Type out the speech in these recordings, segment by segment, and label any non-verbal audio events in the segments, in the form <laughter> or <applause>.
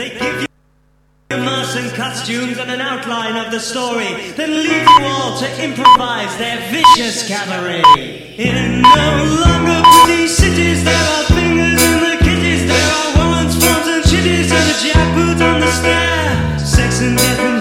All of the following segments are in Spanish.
They give you and costumes and an outline of the story, then leave you all to improvise their vicious cabaret. In no longer pretty cities, there are fingers in the kitties, there are warrants, forms, and shitties, and a jackboot on the stair. Sex and death and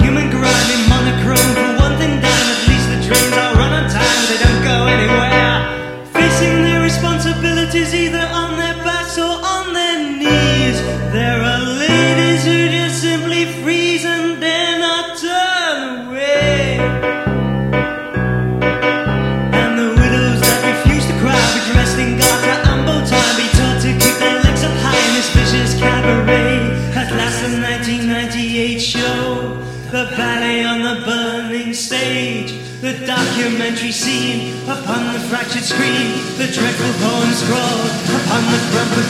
documentary scene upon the fractured screen, the dreadful poem scrawled upon the crumpled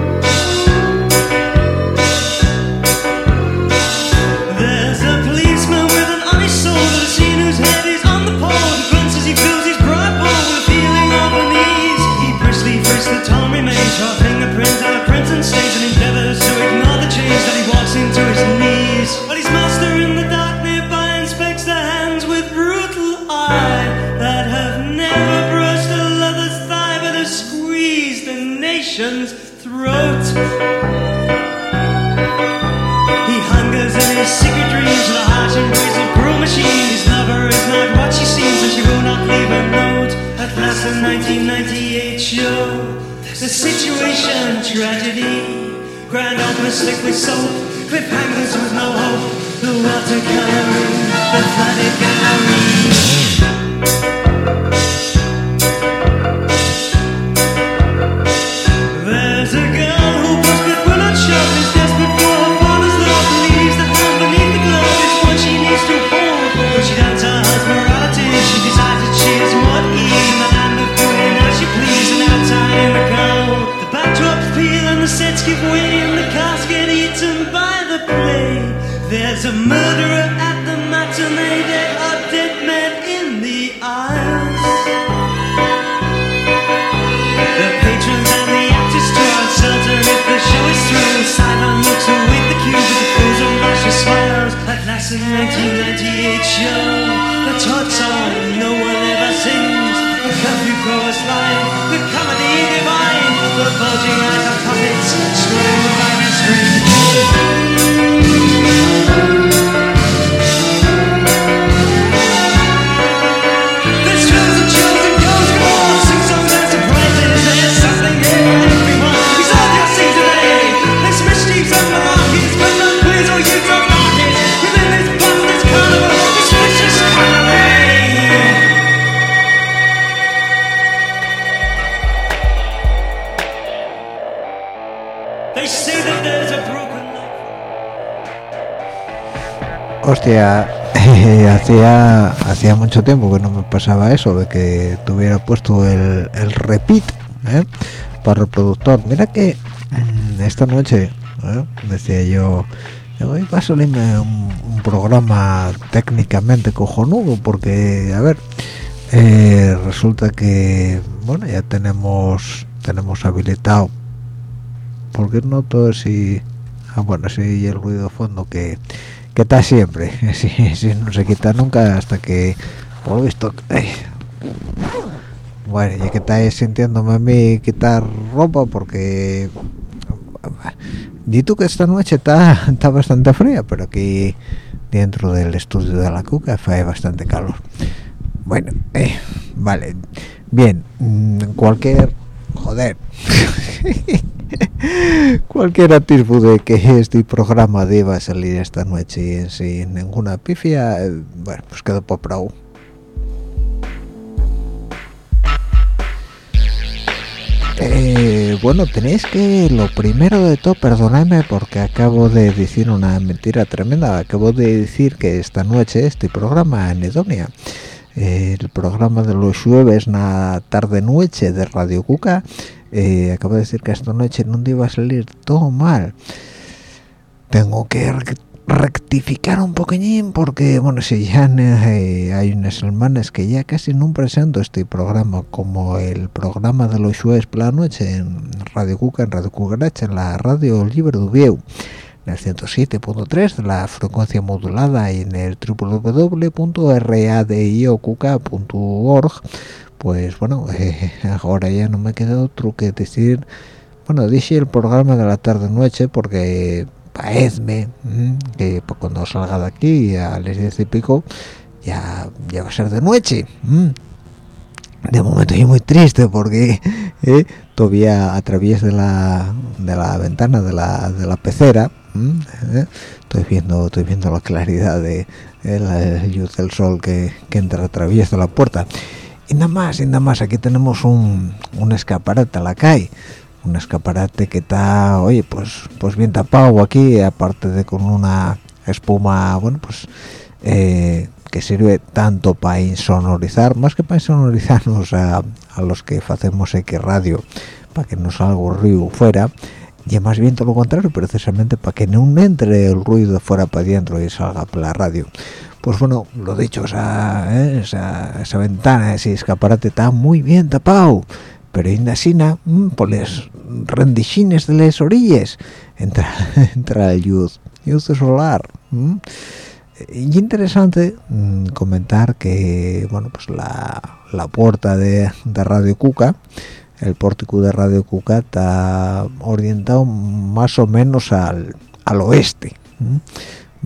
page. Dreams for the harsh embrace of cruel machine. His lover is not what she seems, and she will not leave a note. At last, the 1998 show. The situation, tragedy. Grand opera slick with soap. Cliffhangers with no hope. The watercoloring, the flooded gallery. the bulging eyes of puppets, strung with iron strings. <laughs> Hacía hacía mucho tiempo que no me pasaba eso, de que tuviera puesto el, el repeat ¿eh? para reproductor. Mira que mm, esta noche, ¿eh? decía yo, hoy va a salirme un, un programa técnicamente cojonudo, porque, a ver, eh, resulta que, bueno, ya tenemos tenemos habilitado, porque no todo si... Ah, bueno, sí, el ruido de fondo que que está siempre. <laughs> Sí, no se quita nunca hasta que por lo visto bueno ya que estáis sintiéndome a mí quitar ropa porque di tú que esta noche está, está bastante fría pero aquí dentro del estudio de la cuca hace bastante calor. Bueno eh, vale. Bien mm, cualquier joder <laughs> <laughs> cualquier atisbo que este programa deba salir esta noche sin ninguna pifia eh, bueno pues quedó por prou Eh, bueno, tenéis que, lo primero de todo, perdonadme porque acabo de decir una mentira tremenda. Acabo de decir que esta noche este programa en Edonia, eh, el programa de los jueves, na tarde-noche de Radio Cuca, eh, acabo de decir que esta noche no iba a salir todo mal. Tengo que rec- rectificar un poquillín porque, bueno, si ya eh, hay unas semanas que ya casi no presento este programa como el programa de los jueves por la noche en Radio Cuca, en Radio Cucaracha, en la Radio Libre de en el 107.3 de la frecuencia modulada y en el www.radiocuca.org pues bueno, <laughs> ahora ya no me queda otro que decir, bueno, dije el programa de la tarde-noche porque paezme que cuando salga de aquí a las diez y pico ya, va a ser de noche. De momento estoy muy triste porque <laughs> eh, todavía a través de la, de la ventana de la, de la pecera eh, estoy viendo estoy viendo la claridad de, la luz del sol que, que entra a través de la puerta y nada más y nada más aquí tenemos un, un escaparate a la calle un escaparate que está oye pues pues bien tapado aquí aparte de con una espuma bueno pues eh, que sirve tanto para insonorizar más que para insonorizarnos a, a los que hacemos X radio para que no salga ruido fuera y más bien todo lo contrario precisamente para que no entre el ruido fuera para adentro y salga por la radio pues bueno lo dicho esa, ¿eh? esa, esa ventana ese escaparate está muy bien tapado pero indasina mmm, por las rendichines de las orillas <laughs> entra entra el luz luz solar mmm. y interesante mmm, comentar que bueno pues la, la puerta de, de Radio Cuca el pórtico de Radio Cuca está orientado más o menos al, al oeste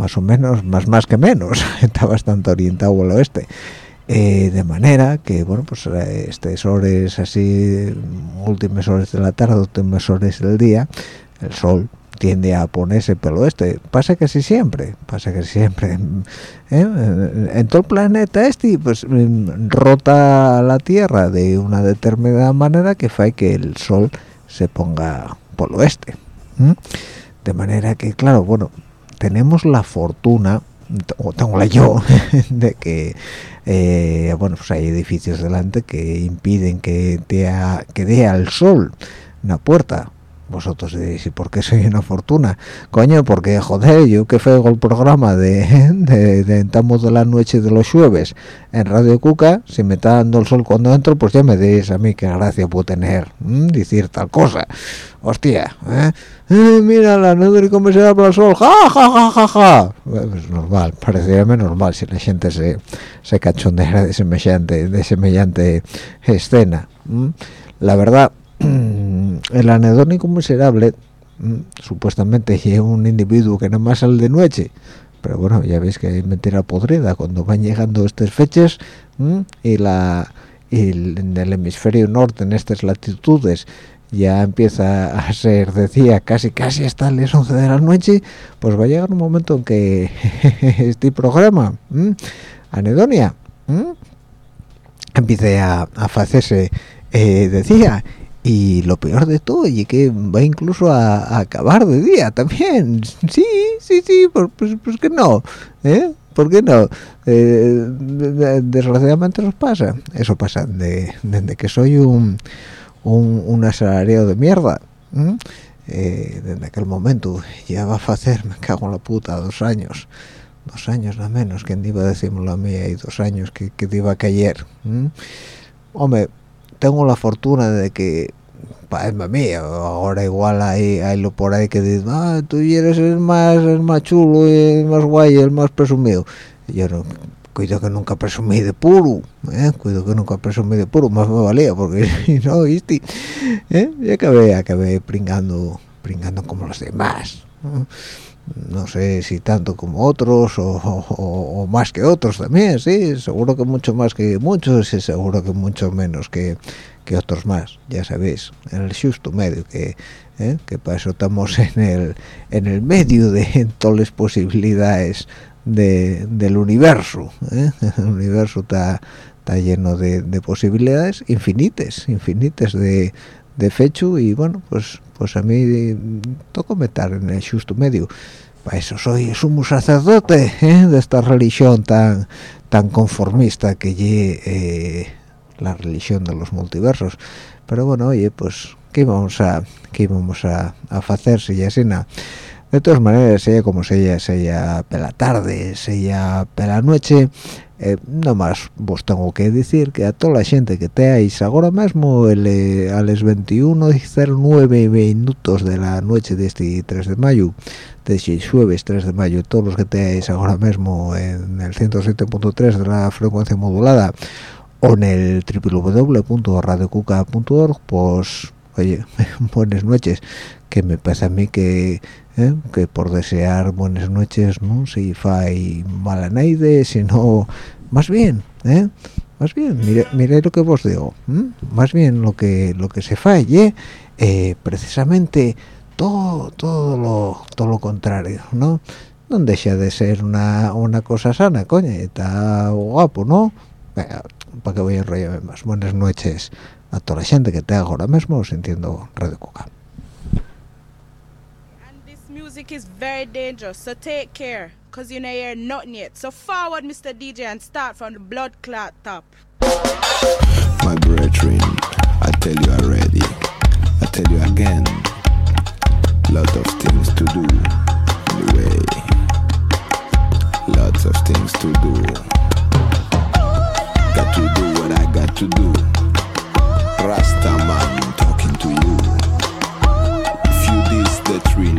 más o menos más más que menos <laughs> está bastante orientado al oeste eh, de manera que bueno pues estas horas así últimas horas de la tarde últimas horas del día el sol tiende a ponerse pelo este pasa que sí siempre pasa que siempre <laughs> ¿eh? en todo el planeta este pues rota la tierra de una determinada manera que hace que el sol se ponga por el oeste ¿eh? de manera que claro bueno tenemos la fortuna o tengo la yo <laughs> de que eh, bueno pues hay edificios delante que impiden que dé que dé al sol una puerta vosotros diréis ¿y por qué soy una fortuna? coño porque joder yo que fego el programa de, <laughs> de, de Entamos de la noche de los jueves en Radio Cuca si me está dando el sol cuando entro pues ya me diréis a mí qué gracia puedo tener decir tal cosa. Hostia ¿eh? Eh, mira la noche cómo se habla el sol ja ja ja ja ja. Pues normal parecería normal si la gente se, se de semejante de semejante escena la verdad el anedónico miserable supuestamente es un individuo que nada más sale de noche. Pero bueno ya veis que hay mentira podrida. Cuando van llegando estas fechas y la y en el hemisferio norte en estas latitudes ya empieza a ser decía casi casi hasta las 11 de la noche pues va a llegar un momento en que <laughs> este programa anedonia empiece a, a hacerse eh, decía y lo peor de todo y que va incluso a, a, acabar de día también <laughs> sí sí sí pues, pues, pues que no ¿eh? ¿por qué no? Eh, desgraciadamente nos pasa eso pasa de, desde que soy un, un, un asalariado de mierda eh, desde aquel momento ya va a hacer me cago en la puta dos años dos años nada menos quien iba a decirlo a mí hay dos años que, que iba a caer hombre tengo la fortuna de que es mía ahora igual hay, hay lo por ahí que dice ah tú eres el más el más chulo el más guay el más presumido yo no cuido que nunca presumí de puro ¿eh? cuido que nunca presumí de puro más me valía porque <laughs> no viste ¿eh? y acabé acabé pringando pringando como los demás ¿no? No sé si tanto como otros o, más que otros también, sí, seguro que mucho más que muchos y seguro que mucho menos que, que otros más, ya sabéis, en el justo medio, que, ¿eh? que para eso estamos en el, en el medio de todas las posibilidades de, del universo, ¿eh? el universo está, lleno de, de posibilidades infinitas, infinitas de, de fecho y bueno, pues pues a mí toco meter en el justo medio. Para eso soy sumo sacerdote ¿eh? de esta religión tan tan conformista que lle eh, la religión de los multiversos. Pero bueno oye pues qué vamos a qué vamos a, a hacer si ya nada de todas maneras ella como sea sea pela tarde sea pela noche eh, no más vos tengo que decir que a toda la gente que teáis ahora mismo el, eh, a las 21.09 minutos de la noche de este 3 de mayo de este jueves 3 de mayo todos los que teáis ahora mismo en el 107.3 de la frecuencia modulada o en el www.radiocuca.org pues oye <laughs> buenas noches que me pasa a mí que ¿eh? que por desear buenas noches no si fai mala naide sino más bien ¿eh? más bien mire, lo que vos digo más bien lo que lo que se falle eh, precisamente todo todo lo todo lo contrario no no deja de ser una, una cosa sana coño está guapo no Venga, para que voy a enrollarme más. Buenas noches a toda la gente que te haga ahora mismo sintiendo Radio Cuca music is very dangerous, so take care, cause you know hear nothing yet. So forward, Mr. DJ, and start from the blood clot top. My brethren, I tell you already, I tell you again, lot of things to do, anyway, lots of things to do. Got to do what I got to do. Rasta man talking to you. You diss the Trinity,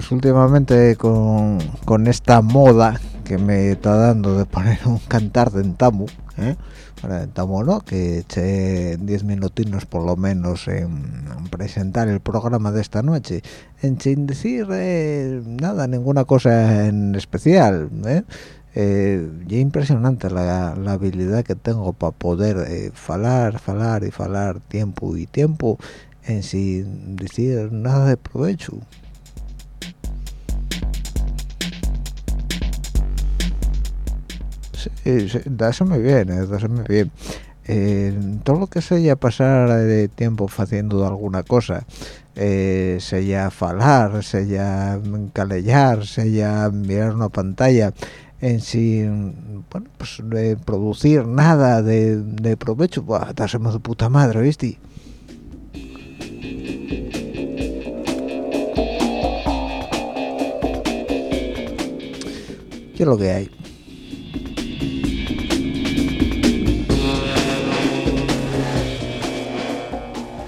pues últimamente con, con esta moda que me está dando de poner un cantar de entamu, ¿eh? Para entamu no, que eché 10 minutinos por lo menos en, en presentar el programa de esta noche, en sin decir eh, nada, ninguna cosa en especial, ¿eh? Eh, y es impresionante la, la habilidad que tengo para poder eh, falar, falar y falar tiempo y tiempo en sin decir nada de provecho. Sí, sí, dáseme bien, eh, bien. Eh, todo lo que sea pasar de tiempo haciendo alguna cosa, eh, sea falar, sea calellar, sea mirar una pantalla, en sin, bueno, pues producir nada de, de provecho, pues dáseme de puta madre, ¿viste? ¿Qué es lo que hay?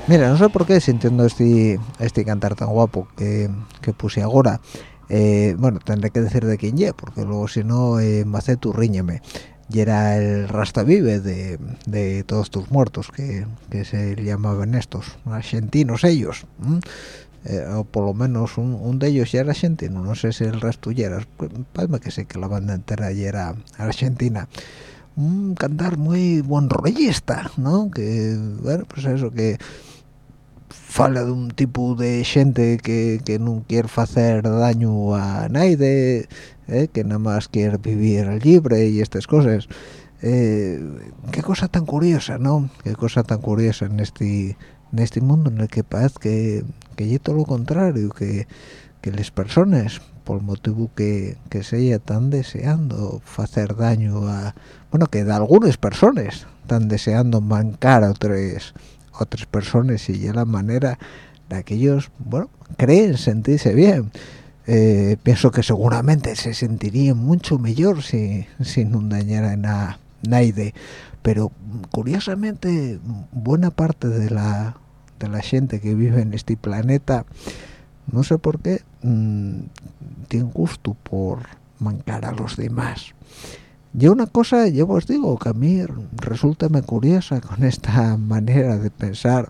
Mira, no sé por qué sintiendo este este cantar tan guapo que, que puse ahora. Eh, bueno, tendré que decir de quién ye, porque luego si no, eh, Macetu ríñeme. Y era el Rastavive de, de todos tus muertos, que, que se llamaban estos, argentinos ellos. ¿m? Eh, o por lo menos un, un de ellos ya era argentino, no sé si el resto ya era, parece que sí, que la banda entera ya era argentina. Un cantar muy buen rollista, ¿no? Que, bueno, pues eso, que fala de un tipo de gente que, que no quiere hacer daño a nadie, eh, que nada más quiere vivir libre y estas cosas. Eh, qué cosa tan curiosa, ¿no? Qué cosa tan curiosa en este en este mundo en el que parece que que todo lo contrario, que, que las personas, por motivo que, que se ella están deseando hacer daño a... Bueno, que de algunas personas están deseando mancar a otras otras personas y ya la manera de que ellos, bueno, creen sentirse bien. Eh, pienso que seguramente se sentirían mucho mejor si, si no dañaran a nadie. Pero curiosamente, buena parte de la, de la gente que vive en este planeta, no sé por qué, mmm, tiene gusto por mancar a los demás. Y una cosa, yo os digo, que a mí resulta muy curiosa con <laughs> esta manera de pensar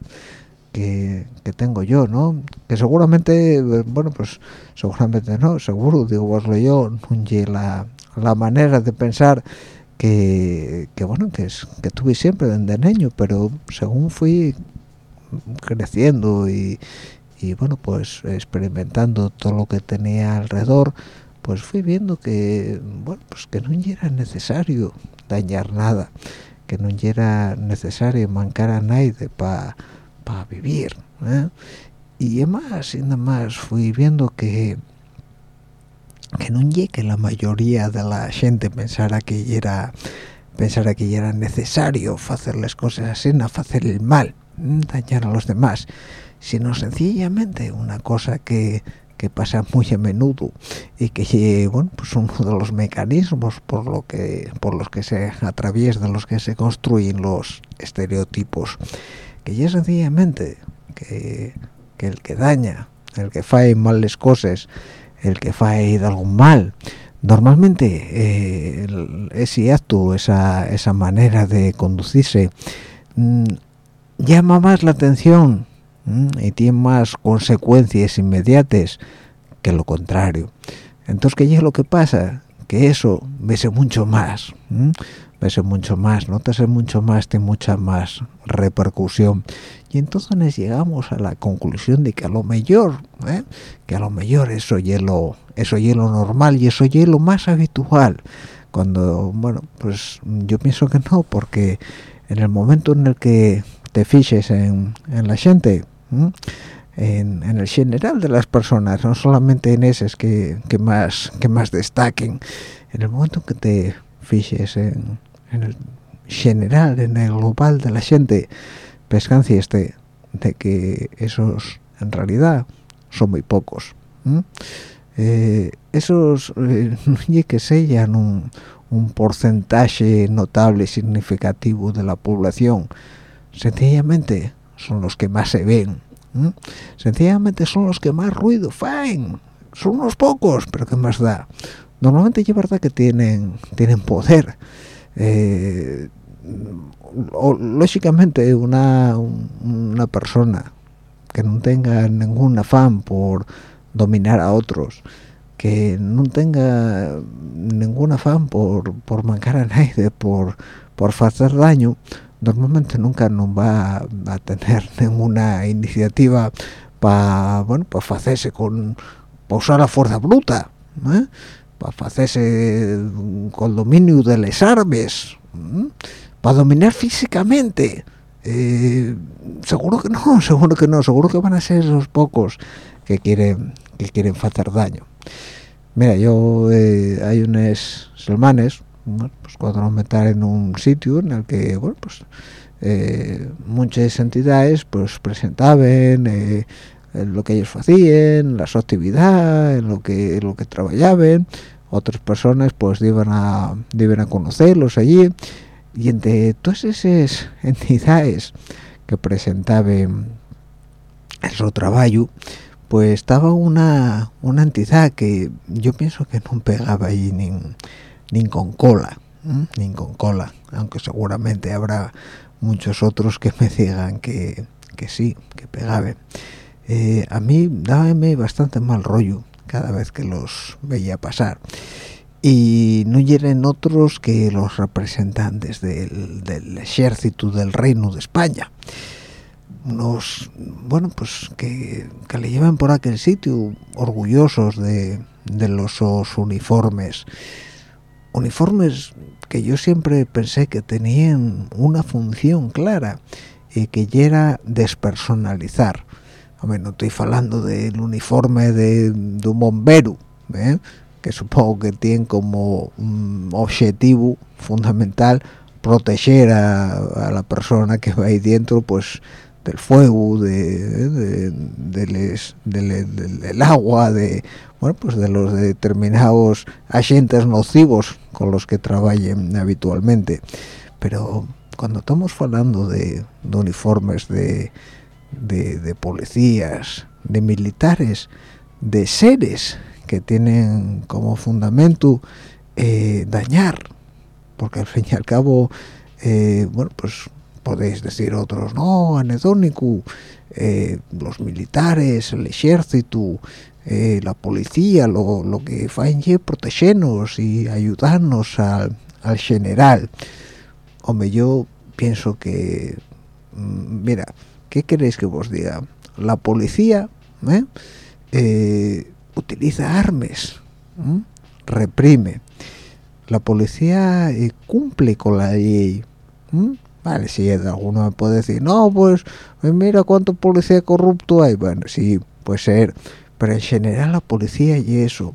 que, que tengo yo, ¿no? Que seguramente, bueno, pues seguramente no, seguro, digo voslo yo, la, la manera de pensar que, que bueno, que, es, que tuve siempre desde niño, pero según fui creciendo y, y bueno, pues experimentando todo lo que tenía alrededor, pues fui viendo que bueno pues que no era necesario dañar nada que no era necesario mancar a nadie para pa vivir ¿eh? y además y nada más fui viendo que que no que la mayoría de la gente pensara que era pensara que era necesario hacer las cosas así no hacer el mal dañar a los demás sino sencillamente una cosa que que pasa muy a menudo y que bueno pues uno de los mecanismos por lo que por los que se atraviesan los que se construyen los estereotipos que ya sencillamente que, que el que daña el que fae males cosas el que fae de algún mal normalmente eh, el, ese acto esa esa manera de conducirse mmm, llama más la atención y tiene más consecuencias inmediatas que lo contrario. Entonces, ¿qué es lo que pasa? Que eso vese mucho más, vese mucho más, notase mucho más, tiene mucha más repercusión. Y entonces llegamos a la conclusión de que a lo mejor, ¿eh? que a lo mejor eso es lo, eso es lo normal y eso es lo más habitual. Cuando, bueno, pues yo pienso que no, porque en el momento en el que te fijes en la gente, en, el general de las personas, no solamente en esos que, que, más que más destaquen, en el momento que te fijes en, el general, en el global de la gente, pescancias de, de que esos en realidad son muy pocos. Eh, esos eh, <laughs> que sellan un, un porcentaje notable significativo de la población. Sencillamente son los que más se ven ¿Mm? sencillamente son los que más ruido faen son unos pocos pero qué más da normalmente es verdad que tienen tienen poder. Eh, o, lógicamente una una persona que no tenga ningún afán por dominar a otros que no tenga ningún afán por, por mancar a nadie, por, por hacer daño, normalmente nunca no va a tener <laughs> ninguna iniciativa para bueno, para hacerse con para usar la fuerza bruta, ¿eh? para hacerse con dominio de las armas, ¿eh? para dominar físicamente. Eh, seguro que no, <laughs> seguro que no, seguro que van a ser los pocos que quieren que quieren hacer daño. Mira, yo eh, hay unos semanas, bueno, pues cuando nos meter en un sitio en el que, bueno, pues eh, muchas entidades pues presentaban eh, lo que ellos hacían, la su actividad, en lo que lo que trabajaban, otras personas pues iban a iban a conocerlos allí. Y entre todas esas <laughs> entidades que presentaban su trabajo pues estaba una, una entidad que yo pienso que no pegaba ahí ni, ni con cola, ni con cola, aunque seguramente habrá muchos otros que me digan que, que sí, que pegaban. Eh, a mí dábame bastante mal rollo cada vez que los veía pasar. Y no eran otros que los representantes del, del ejército del reino de España. Unos bueno pues que, que, le llevan por aquel sitio orgullosos de, de los uniformes uniformes que yo siempre pensé que tenían una función clara y que ya era despersonalizar Hombre, no estoy hablando del uniforme de, un bombero ¿eh? que supongo que tiene como un objetivo fundamental proteger a, a la persona que va ahí dentro pues del fuego, de les, del agua, de bueno pues de los determinados agentes nocivos con los que trabajen habitualmente. Pero cuando estamos hablando de, de uniformes de, de, policías, de militares, de seres que tienen como fundamento eh, dañar, porque al fin y al cabo, eh, bueno, pues podéis decir otros, no, anedónico, eh, los militares, el ejército, eh, la policía, lo, lo que hacen es protegernos y ayudarnos al, al general. Hombre, yo pienso que, mm, mira, ¿qué queréis que os diga? La policía eh, utiliza armas, reprime. La policía cumple con la ley. Vale, si alguno me puede decir, no, pues mira cuánto policía corrupto hay. Bueno, sí, puede ser, pero en general la policía y eso,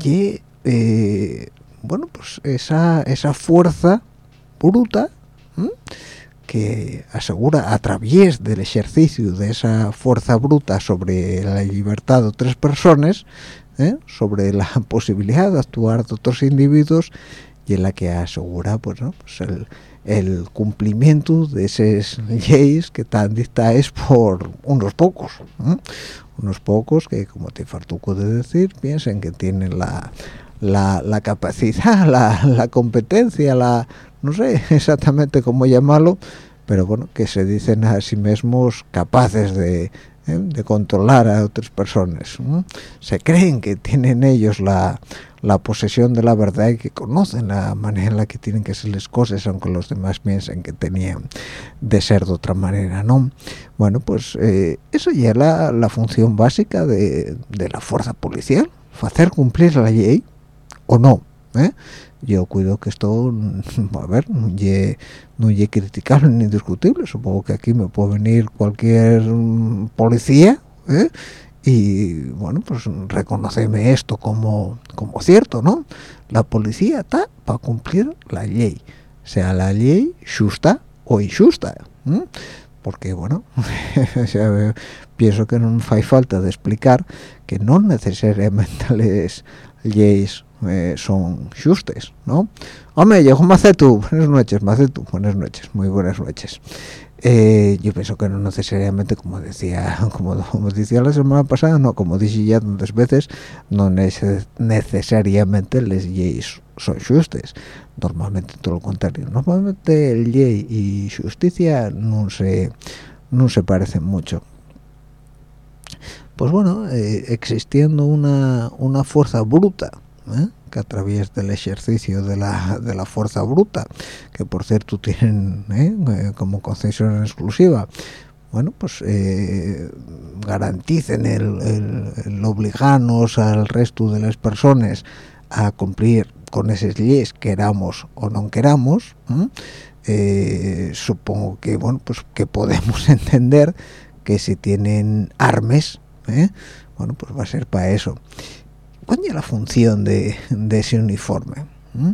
y eh, bueno, pues esa, esa fuerza bruta que asegura a través del ejercicio de esa fuerza bruta sobre la libertad de otras personas, ¿eh? sobre la <laughs> posibilidad de actuar de otros individuos y en la que asegura pues, ¿no? el el cumplimiento de esas leyes que están dictadas por unos pocos unos pocos que como te fartuco de decir piensen que tienen la, la, capacidad <laughs> la, la, competencia la no sé <laughs> exactamente cómo llamarlo pero bueno que se dicen a sí mismos capaces de, ¿eh? de controlar a otras personas se creen que tienen ellos la la posesión de la verdad y que conocen la manera en la que tienen que ser las cosas, aunque los demás piensen que tenían de ser de otra manera, ¿no? Bueno, pues eh, eso ya es la, la, función básica de, de, la fuerza policial, hacer cumplir la ley o no, ¿eh? Yo cuido que esto, <laughs> a ver, no es no criticable ni discutible, supongo que aquí me puede venir cualquier mm, policía, ¿eh? Y bueno pues reconoceme esto como como cierto no la policía está para cumplir la ley sea la ley justa o injusta porque bueno <laughs> pienso que no hay falta de explicar que no necesariamente <laughs> las leyes eh, son justes ¿no? hombre llegó Macetu buenas noches Macetu buenas noches muy buenas noches Eh, yo pienso que no necesariamente como decía <laughs> como, como decía la semana pasada no como dije ya tantas veces no neces- necesariamente les leyes son justes normalmente todo lo contrario. Normalmente el ley y justicia no se no se parecen mucho. Pues bueno eh, existiendo una una fuerza bruta ¿eh? A través del ejercicio de la, de la fuerza bruta que por cierto tienen ¿eh? Eh, como concesión exclusiva bueno pues eh, garanticen el, obligarnos al resto de las personas a cumplir con esas leyes queramos o no queramos supongo que bueno pues que podemos <laughs> entender que si tienen armes ¿eh? bueno pues va a ser para eso ¿cuál es la función de, de ese uniforme? ¿Mm?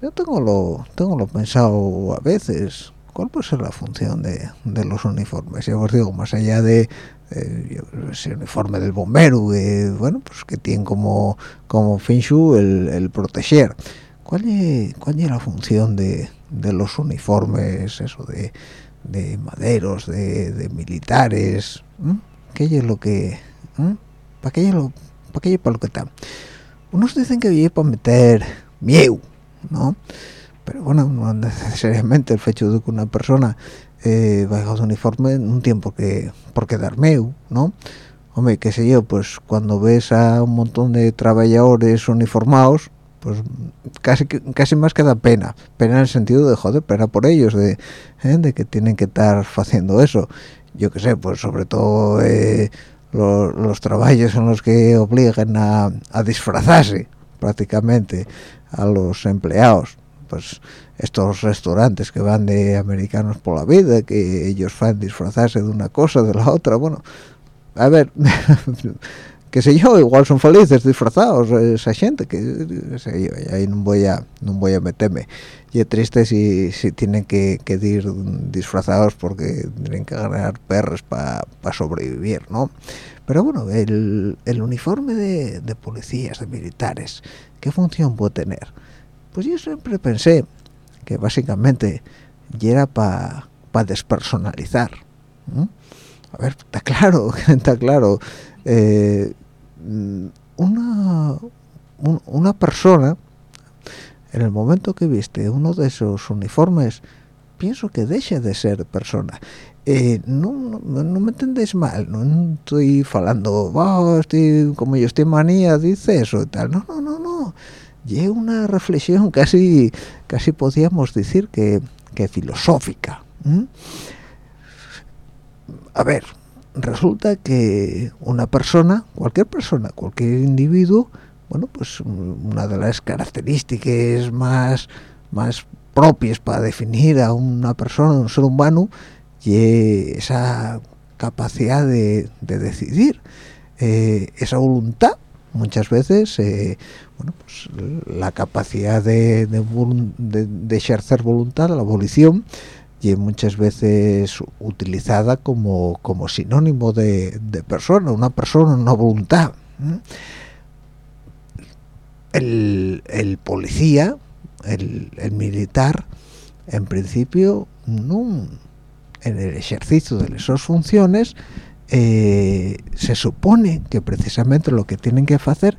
Yo tengo lo, tengo lo pensado a veces, ¿cuál puede ser la función de, de los uniformes? Ya os digo, más allá de eh, ese uniforme del bombero, que, bueno, pues que tiene como, como fin su el, el proteger. ¿Cuál es, cuál es la función de, de los uniformes, eso de, de maderos, de, de militares? ¿Mm? ¿Qué es lo que... ¿Para qué es lo, para qué es para lo que está? Unos dicen que es para meter miedo, ¿no? Pero bueno, no necesariamente el hecho de que una persona eh, vaya de uniforme no tiene por qué, por qué dar miedo, ¿no? Hombre, qué sé yo, pues cuando ves a un montón de trabajadores uniformados, pues casi que- casi más que da pena. Pena en el sentido de, joder, pena por ellos, de, ¿eh? de que tienen que estar haciendo eso. Yo qué sé, pues sobre todo eh, lo- los trabajos en los que obligan a, a disfrazarse prácticamente a los empleados. Pues estos restaurantes que van de americanos por la vida, que ellos van disfrazarse de una cosa, de la otra, bueno, a ver, <laughs> qué sé yo, igual son felices disfrazados esa gente, que sé yo, ahí no voy a no voy a meterme. Y es triste si, si tienen que, que ir disfrazados porque tienen que ganar perros para sobrevivir, ¿no? Pero bueno, el, el uniforme de, de policías, de militares, ¿qué función puede tener? Pues yo siempre pensé que básicamente era para despersonalizar. ¿no? A ver, está claro, <laughs> está claro. eh, una, un- una persona, en el momento que viste uno de esos uniformes, pienso que deja de ser persona. Eh, no, no, me entendéis mal, no estoy falando, "Oh, estoy, como yo estoy manía, dice eso y tal. No, no, no, no. Y una reflexión <laughs> casi, casi podríamos decir que, que filosófica. a ver, resulta que una persona, cualquier persona, cualquier individuo, bueno, pues una de las características más, más propias para definir a una persona, a un ser humano, y esa capacidad de, de decidir, eh, esa voluntad, muchas veces, eh, bueno, pues la capacidad de, de- de ejercer voluntad, la abolición, y muchas veces utilizada como, como sinónimo de, de persona, una persona, una voluntad. El, el policía, el, el militar, en principio, en el ejercicio de esas funciones, eh, se supone que precisamente lo que tienen que hacer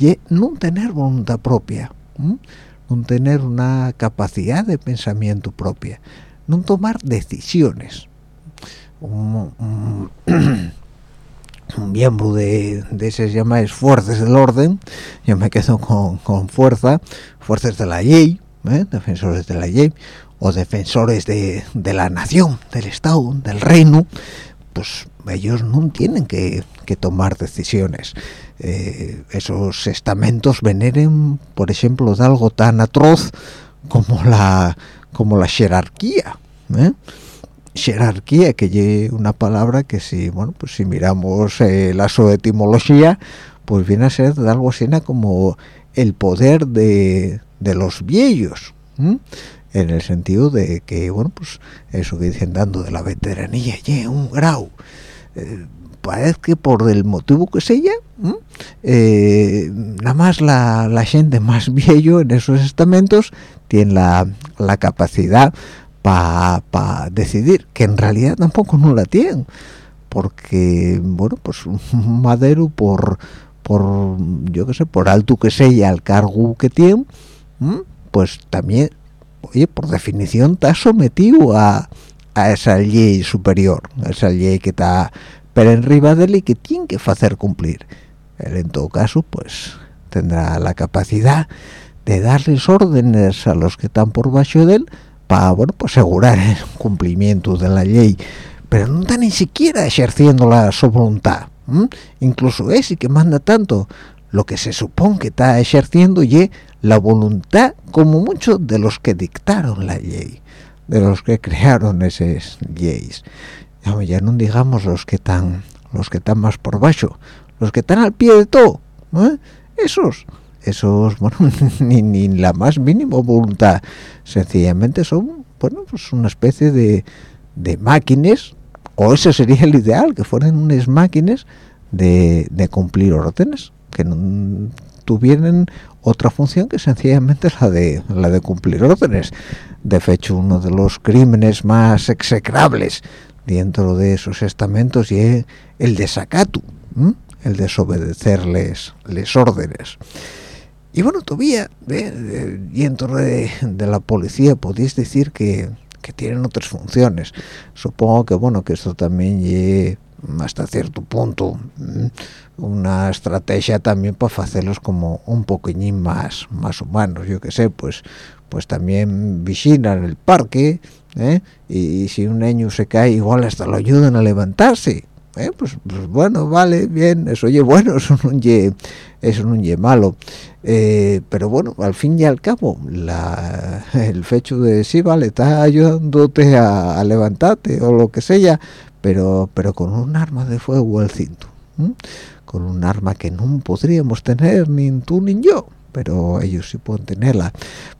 es no tener voluntad propia, no tener una capacidad de pensamiento propia no tomar decisiones. Un, miembro de, de esas llamadas fuerzas del orden, yo me quedo con, con fuerza, fuerzas de la ley, ¿eh? defensores de la ley, o defensores de, de la nación, del Estado, del reino, pues ellos no tienen que, que tomar decisiones. Eh, esos estamentos veneren, por ejemplo, de algo tan atroz como la como la jerarquía ¿eh? jerarquía que es una palabra que si bueno pues si miramos eh, la su etimología pues viene a ser de algo así como el poder de, de los viejos en el sentido de que bueno pues eso que dicen dando de la veteranía y un grado eh, parece que por el motivo que sea nada más la, la gente más viejo en esos estamentos tiene la, la capacidad para decidir que en realidad tampoco no la tienen porque bueno pues un <laughs> madero por por yo qué sé por alto que sea el cargo que tiene pues también oye por definición está sometido a, a esa ley superior a esa ley que está pero arriba de él y que tiene que hacer cumplir. Él en todo caso pues tendrá la capacidad de darles órdenes a los que están por bajo de él para bueno pues asegurar el cumplimiento de la ley. Pero no está ni siquiera ejerciendo la su voluntad incluso ese que manda tanto lo que se supone que está ejerciendo y la voluntad como mucho de los que dictaron la ley de los que crearon esas leyes. Ya, no digamos los que están los que están más por bajo los que están al pie de todo esos esos <laughs> bueno ni, ni la más mínima voluntad. Sencillamente son bueno pues una especie de, de máquinas o ese sería el ideal que fueran unas máquinas de, de cumplir órdenes que no tuvieran otra función que sencillamente la de la de cumplir órdenes. De hecho uno de los crímenes más execrables dentro de esos estamentos y el desacato el desobedecerles les órdenes y bueno todavía. De- dentro de, de la policía podéis decir que, que tienen otras funciones supongo que bueno que esto también y hasta cierto punto ¿m? una estrategia también para hacerlos como un poquillín más más humanos yo que sé pues pues también vigilan el parque ¿eh? y, si un niño se cae igual hasta lo ayudan a levantarse ¿eh? pues, pues bueno vale bien eso oye <laughs> bueno eso no ye eso no ye malo Eh, pero bueno al fin y al cabo la, el hecho de sí vale está ayudándote a, a levantarte o lo que sea pero pero con un arma de fuego al cinto con un arma que no podríamos tener ni tú ni yo pero ellos sí pueden tenerla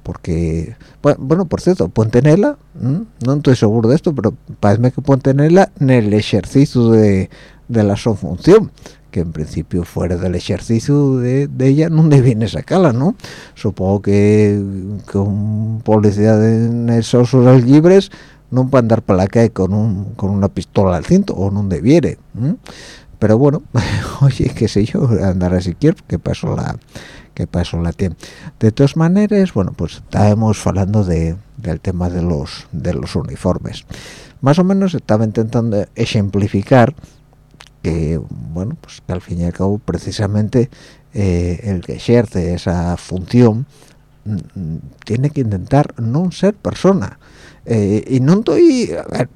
porque bu- bueno por cierto pueden tenerla no estoy seguro de esto pero parece que pueden tenerla en el ejercicio de, de la su función que en principio fuera del ejercicio de, de ella no <laughs> viene sacarla no supongo que, un policía en esos horas libres no puede andar por la calle con un con una pistola al cinto o no debiere ¿m? pero bueno <laughs> oye qué sé yo andar así quiero que pasó la que pasó la tiene de todas maneras bueno pues estábamos hablando de, del tema de los de los uniformes. Más o menos estaba intentando ejemplificar que bueno pues que al fin y al cabo precisamente eh, el que ejerce esa función mm, mm, tiene que intentar no ser persona. Eh, y no estoy a ver,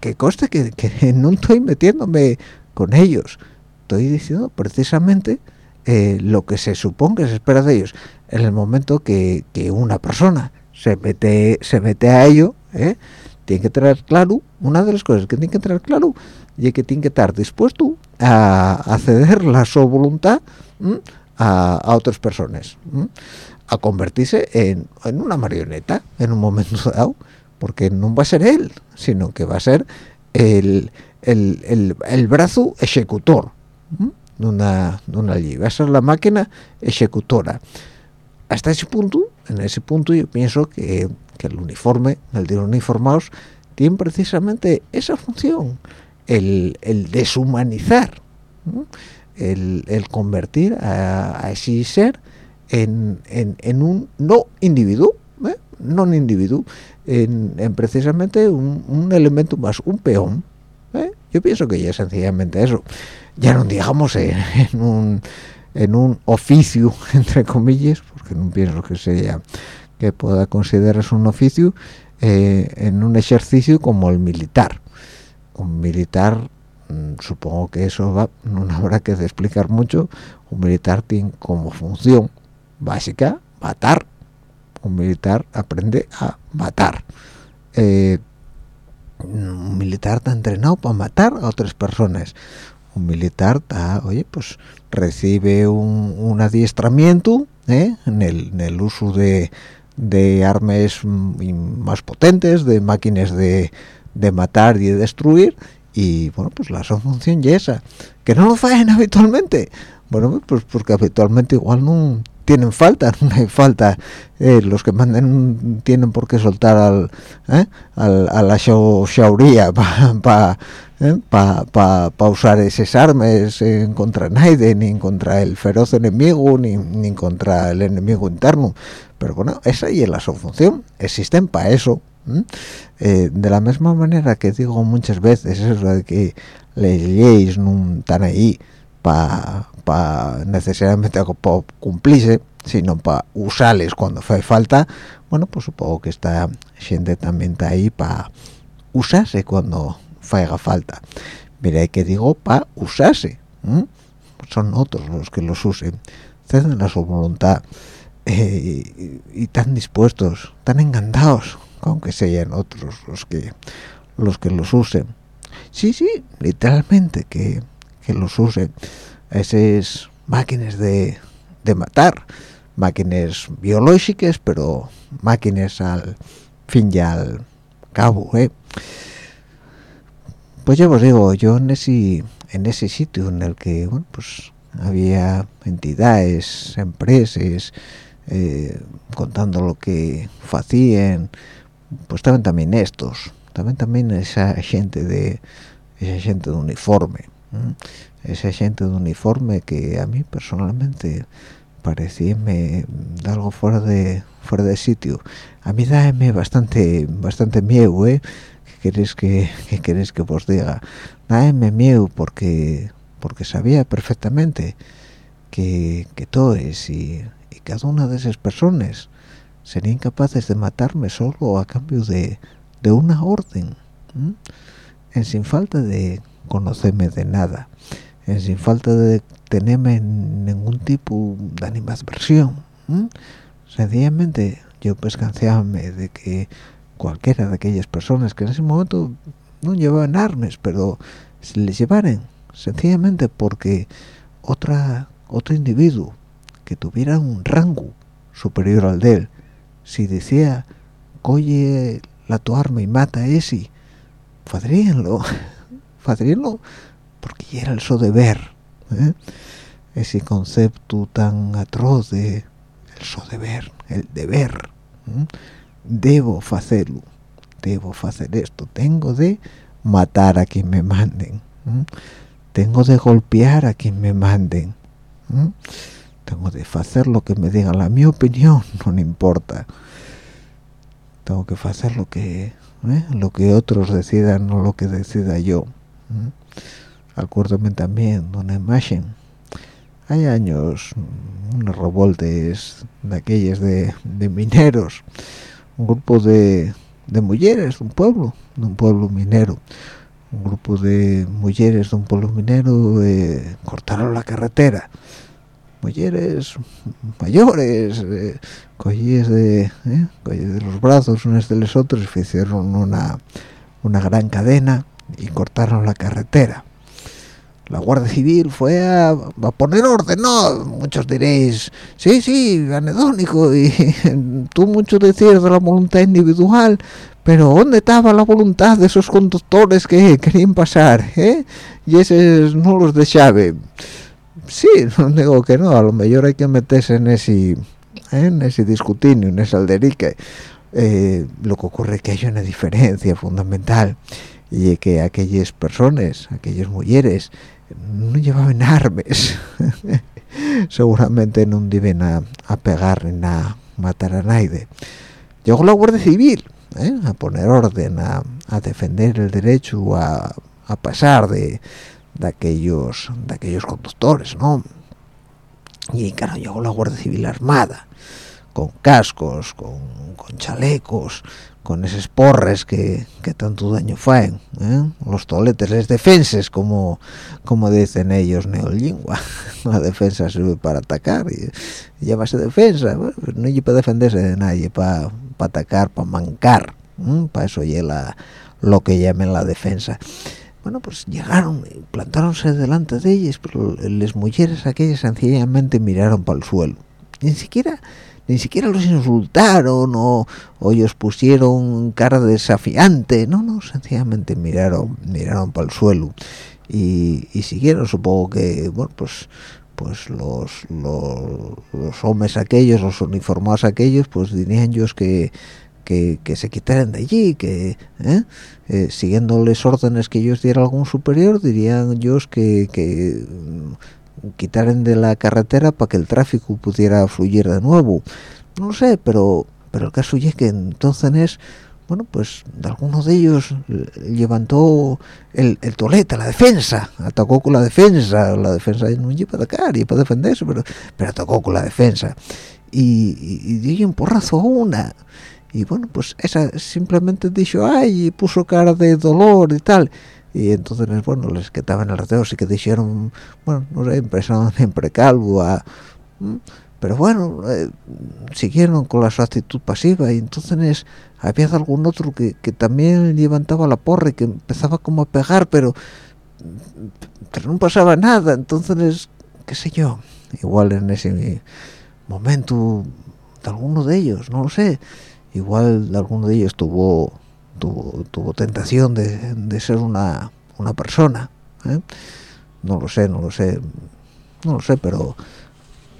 que conste que, que <laughs> no estoy metiéndome con ellos. Estoy diciendo precisamente eh, lo que se supone que se espera de ellos en el momento que, que una persona se mete se mete a ello ¿eh? tiene que tener claro una de las cosas que tiene que tener claro y que tiene que estar dispuesto a, ceder la su voluntad a, a otras personas a convertirse en, en una marioneta en un momento <laughs> dado porque no va a ser él sino que va a ser el, el, el, el brazo ejecutor. Una, una ley va a ser la máquina ejecutora hasta ese punto en ese punto yo pienso que, que el uniforme el de los uniformados tiene precisamente esa función el, el deshumanizar el, el convertir a, a ese ser en, en, un no individuo ¿eh? no un individuo en, en precisamente un, un elemento más un peón ¿eh? yo pienso que ya es sencillamente eso ya no digamos en, <laughs> en un en un oficio <laughs> entre comillas porque no pienso que sea que pueda considerarse un oficio eh, en un ejercicio como el militar. Un militar mm, supongo que eso va, <laughs> no habrá que explicar mucho. Un militar tiene como función básica matar. Un militar aprende a matar. Eh, un militar está entrenado para matar a otras personas un militar está oye pues recibe un, un adiestramiento ¿eh? en, el, en el uso de, de armas mm, más potentes de máquinas de, de matar y de destruir y bueno pues la su función y esa que no lo hacen habitualmente bueno pues porque habitualmente igual no tienen falta <laughs> no hay falta eh, los que manden tienen por qué soltar al ¿eh? al- a la shau- shauría <laughs> para para usar esas armas en contra nadie ni contra el feroz enemigo ni, ni contra el enemigo interno pero bueno esa y es la su función existen para eso. Eh, de la misma manera que digo muchas veces eso de que les leyes no están ahí para necesariamente para cumplirse sino para usarles cuando hace falta. Bueno pues supongo que esta gente también está ahí para usarse cuando haga falta. Mira que digo para usarse son otros los que los usen. Ceden a su voluntad eh, y, y tan dispuestos tan encantados aunque sean otros los que los que los usen. Sí sí literalmente que, que los usen esas máquinas de, de matar máquinas biológicas pero máquinas al fin y al cabo ¿eh? pues ya os digo yo en ese en ese sitio en el que bueno pues había entidades empresas eh, contando lo que hacían pues estaban también estos también también esa gente de esa gente de uniforme ¿m? esa gente de uniforme que a mí personalmente parecía de algo fuera de fuera de sitio a mí dáme bastante bastante miedo ¿eh? ¿Qué queréis que, qué queréis que os diga dáme miedo porque porque sabía perfectamente que, que todos y, y cada una de esas personas serían capaces de matarme solo a cambio de, de una orden ¿m? en sin falta de conocerme de nada. Sin falta de tenerme ningún tipo de animadversión sencillamente yo pescanciábame de que cualquiera de aquellas personas que en ese momento no llevaban armas pero se les llevaran sencillamente porque otra otro individuo que tuviera un rango superior al de él si decía coge la tu arma y mata a ese fadríenlo <laughs> fadríenlo porque era el so deber ¿eh? ese concepto tan atroz de el so deber el deber ¿eh? debo hacerlo debo hacer esto tengo de matar a quien me manden ¿eh? tengo de golpear a quien me manden ¿eh? tengo de hacer lo que me digan la mi opinión <laughs> no me importa tengo que hacer lo que lo que otros decidan no lo que decida yo ¿eh? acuérdame también una imagen. Hay años mm, unas revoltes de aquellas de, mineros. Un grupo de, mujeres de un pueblo de un pueblo minero. Un grupo de mujeres de un pueblo minero eh, cortaron la carretera. Mujeres mayores eh, de, eh, de los brazos unas de los otros y hicieron una una gran cadena y cortaron la carretera la Guardia Civil fue a, a poner orden, no, muchos diréis, sí, sí, anedónico, y <laughs> tú mucho decir de la voluntad individual, pero ¿dónde estaba la voluntad de esos conductores que querían pasar, eh? Y esos no los dejaban. Sí, <laughs> no digo que no, a lo mejor hay que meterse en ese, en ese discutinio, en ese alderique. Eh, lo que ocurre es que hay una diferencia fundamental y que aquellas personas, aquellas mujeres, no llevaban <laughs> armas. <laughs> Seguramente no iban a, pegar ni a matar a nadie. Llegó la Guardia Civil ¿eh? a poner orden, a, defender el derecho a, pasar de, aquellos de aquellos conductores, ¿no? Y claro, llegó la Guardia Civil armada, con cascos, con chalecos, con esos porres que, que tanto daño faen, ¿eh? los toletes, les defensas, como, como dicen ellos neolingua. <laughs> La defensa sirve para atacar y, llámase defensa, pues no hay para defenderse de nadie, para atacar, para mancar, para eso y la, lo que llamen la defensa. Bueno, pues llegaron y plantaronse delante de ellas, pero las mujeres aquellas sencillamente miraron para el suelo. Ni siquiera, ni siquiera los insultaron o, o ellos pusieron cara desafiante no no sencillamente miraron miraron para el suelo y, y siguieron supongo que bueno pues pues los, los, los hombres aquellos los uniformados aquellos pues dirían ellos que que, que se quitaran de allí, que ¿eh? Eh, siguiendo las órdenes que ellos diera algún superior, dirían ellos que, que quitaran de la carretera para que el tráfico pudiera fluir de nuevo. No sé, pero pero el caso es que entonces es bueno, pues de alguno de ellos levantó el, el toleta, la defensa, atacó con la defensa, la defensa no iba para atacar, iba para defenderse, pero, pero atacó con la defensa. Y, y, y dio un porrazo a una, y bueno pues esa simplemente dijo ay y puso cara de dolor y tal y entonces bueno les en el rateo sí que dijeron bueno no sé empezaron siempre calvo a pero bueno eh, siguieron con la su actitud pasiva. Y entonces había algún otro que, que también levantaba la porra y que empezaba como a pegar pero pero no pasaba nada. Entonces qué sé yo igual en ese momento de alguno de ellos no lo sé. Igual alguno de ellos tuvo tuvo, tuvo tentación de, de, ser una, una persona ¿eh? no lo sé no lo sé no lo sé pero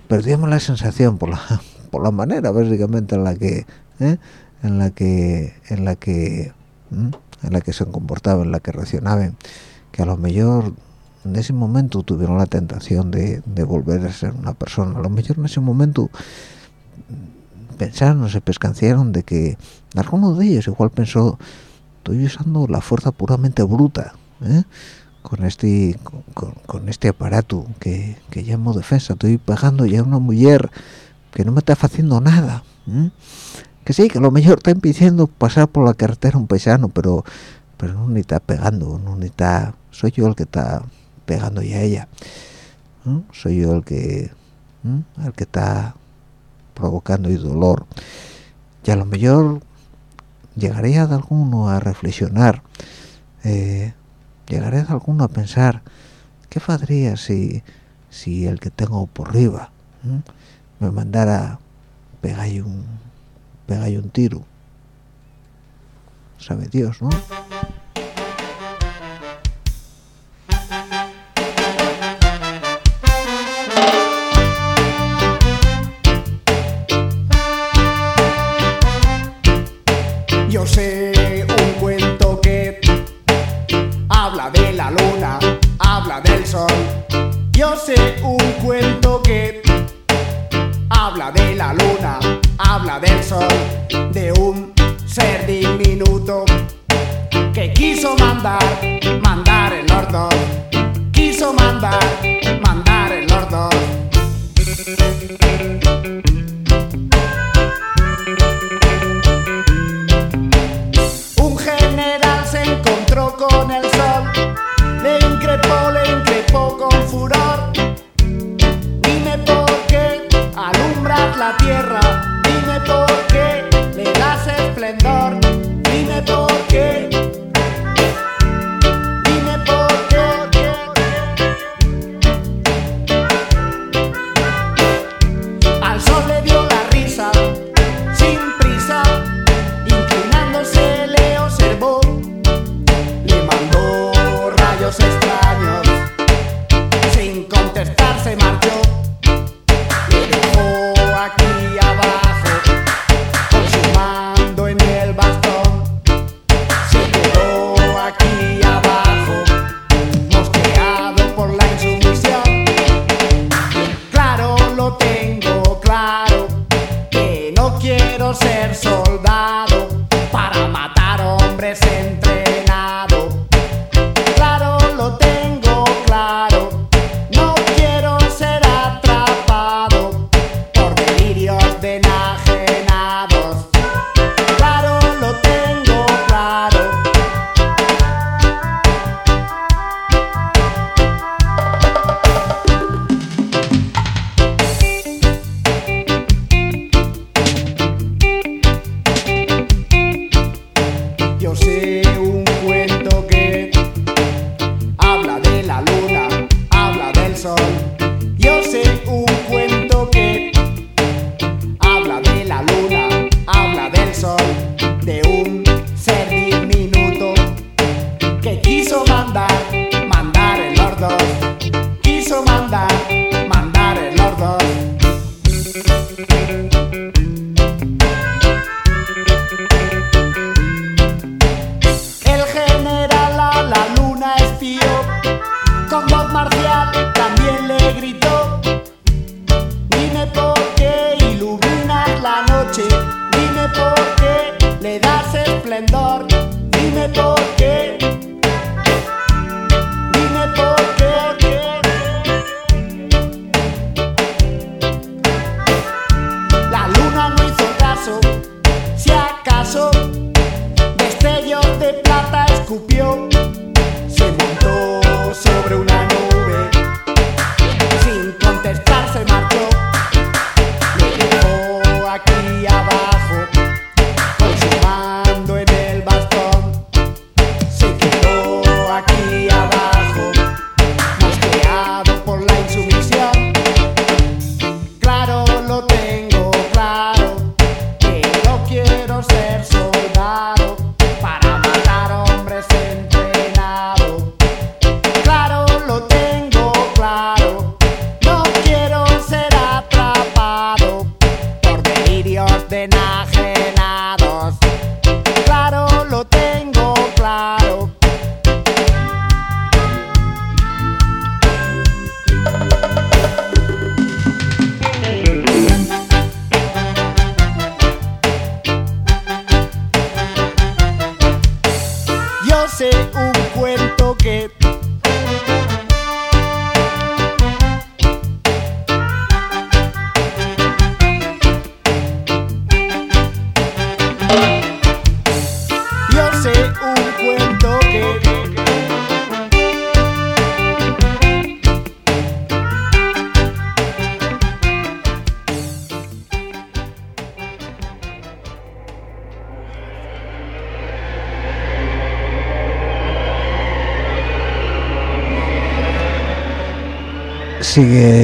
perdíamos la sensación por la <laughs> por la manera básicamente en la que ¿eh? en la que en la que ¿eh? en la que se comportaban en la que reaccionaban que a lo mejor en ese momento tuvieron la tentación de, de volver a ser una persona a lo mejor en ese momento pensaron, se pescanciaron de que alguno de ellos igual pensó, estoy usando la fuerza puramente bruta, ¿eh? con este con, con, este aparato que, que llamo defensa, estoy pegando ya a una mujer que no me está haciendo nada. ¿eh? Que sí, que a lo mejor está impidiendo pasar por la carretera un paisano, pero pero no ni está pegando, no ni está, soy yo el que está pegando ya a ella. ¿eh? Soy yo el que el que está provocando y dolor. Y a lo mejor llegaría de alguno a reflexionar eh, llegaría de alguno a pensar qué podría si si el que tengo por arriba me mandara pegar un pegar un tiro sabe Dios no Un cuento que habla de la luna, habla del sol, de un ser diminuto que quiso mandar, mandar en los dos. Quiso mandar, mandar en los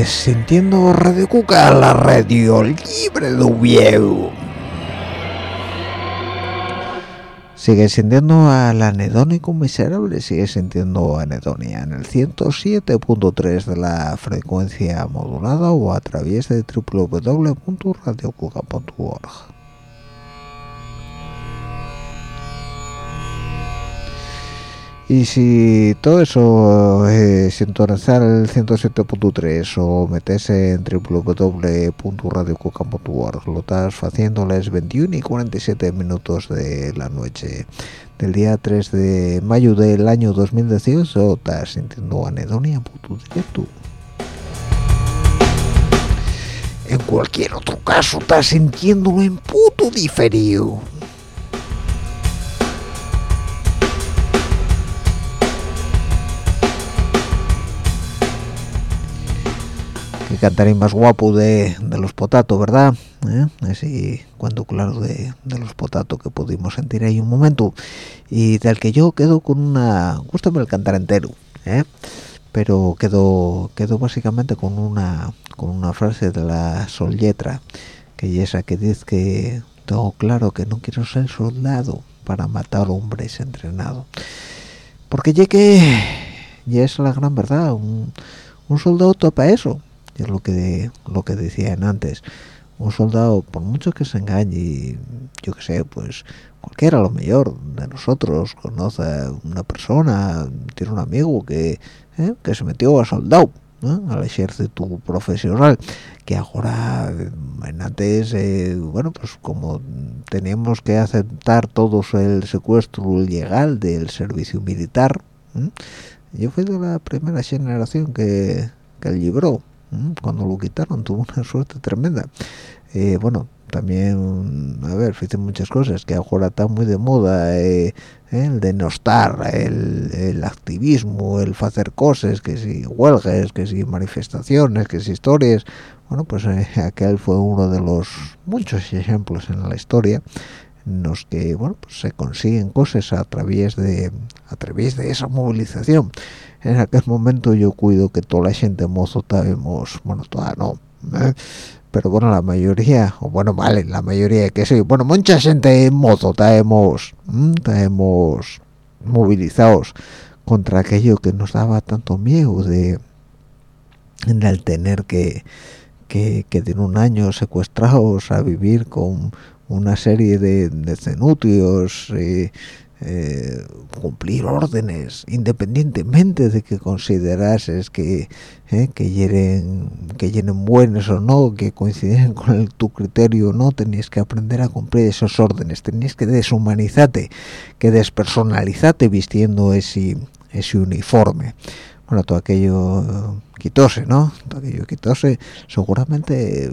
sintiendo Radio Cuca, la radio libre de. Sigue sintiendo al anedónico miserable, sigue sintiendo anedonia en el 107.3 de la frecuencia modulada o a través de www.radiocuca.org. Y si todo eso, eh, sintonizar el 107.3 o meterse en www.radiocuca.org, lo estás haciendo a las 21 y 47 minutos de la noche del día 3 de mayo del año 2018, estás sintiendo anedonia puto directo. En cualquier otro caso, estás sintiéndolo en puto diferido. Que cantaréis más guapo de, los potatos, ¿verdad? ¿Eh? Así, cuando claro de, los potatos que pudimos sentir ahí un momento. Y del que yo quedo con una... Gústame el cantar entero, ¿eh? Pero quedo, quedo básicamente con una, con una frase de la Solletra, que es esa que dice que tengo claro que no quiero ser soldado para matar hombres entrenados. Porque ya que... Y es la gran verdad, un, soldado topa eso es lo que lo que decían antes un soldado por mucho que se engañe yo que sé pues cualquiera lo mejor de nosotros conoce a una persona tiene un amigo que ¿eh? que se metió a soldado al ejército profesional que ahora en antes eh, bueno pues como teníamos que aceptar todos el secuestro legal del servicio militar yo fui de la primera generación que que libró. Cuando lo quitaron tuvo una <laughs> suerte tremenda. Eh, bueno también a ver hice muchas cosas que ahora está muy de moda eh, el denostar el, el activismo el hacer cosas que si huelgas que si manifestaciones que si historias. Bueno pues eh, <laughs> aquel fue uno de los muchos ejemplos en la historia en los que bueno pues se consiguen cosas a través de a través de esa movilización en aquel momento yo cuido que toda la gente mozo estábamos bueno toda no ¿eh? pero bueno la mayoría o bueno vale la mayoría que sí. Bueno mucha gente mozo estábamos estábamos movilizados contra aquello que nos daba tanto miedo de el tener que que, que de un año secuestrados a vivir con una serie de, de cenutrios eh, eh, cumplir órdenes independientemente de que considerases que eh, que hieren que hieren buenos o no que coinciden con tu criterio o no tenías que aprender a cumplir esos órdenes. Tenías que deshumanizarte que despersonalizarte vistiendo ese ese uniforme. Bueno todo aquello quitóse no todo aquello quitóse. Seguramente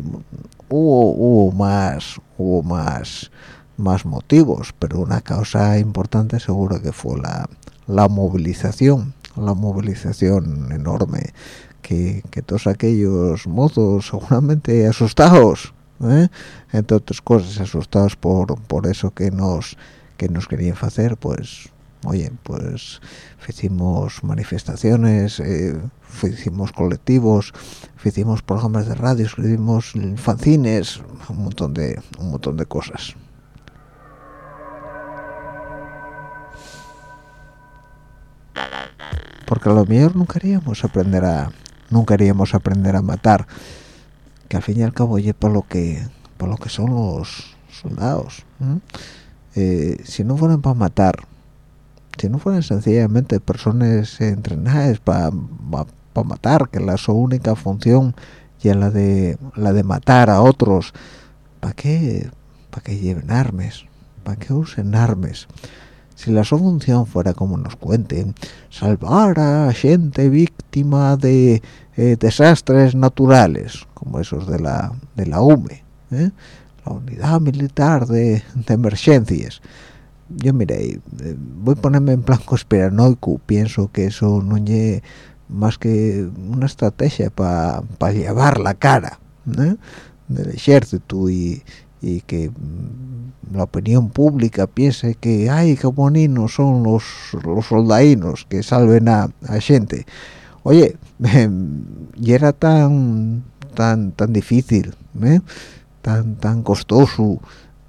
hubo más hubo más más motivos, pero una causa importante seguro que fue la, la movilización, la movilización enorme que, que todos aquellos mozos seguramente asustados, ¿eh? entre otras cosas asustados por, por eso que nos que nos querían hacer, pues oye, pues hicimos manifestaciones, eh, hicimos colectivos, hicimos programas de radio, escribimos fanzines, un montón de un montón de cosas. Porque a lo mejor nunca queríamos aprender a nunca aprender a matar. Que al fin y al cabo oye por lo que por lo que son los soldados. Eh, si no fueran para matar si no fueran sencillamente personas entrenadas para matar que la su única función ya la de la de matar a otros para qué para que lleven armas para qué usen armas si la su función fuera como nos cuenten salvar a gente víctima de eh, desastres naturales como esos de la de la UME ¿eh? la unidad militar de, de emergencias yo mire eh, voy a ponerme en plan conspiranoico pienso que eso no es más que una estrategia para llevar la cara ¿eh? del ejército y, y que mm, la opinión pública piense que ay qué bonitos son los los soldadinos que salven a, a gente oye <laughs> y era tan tan tan difícil ¿eh? tan tan costoso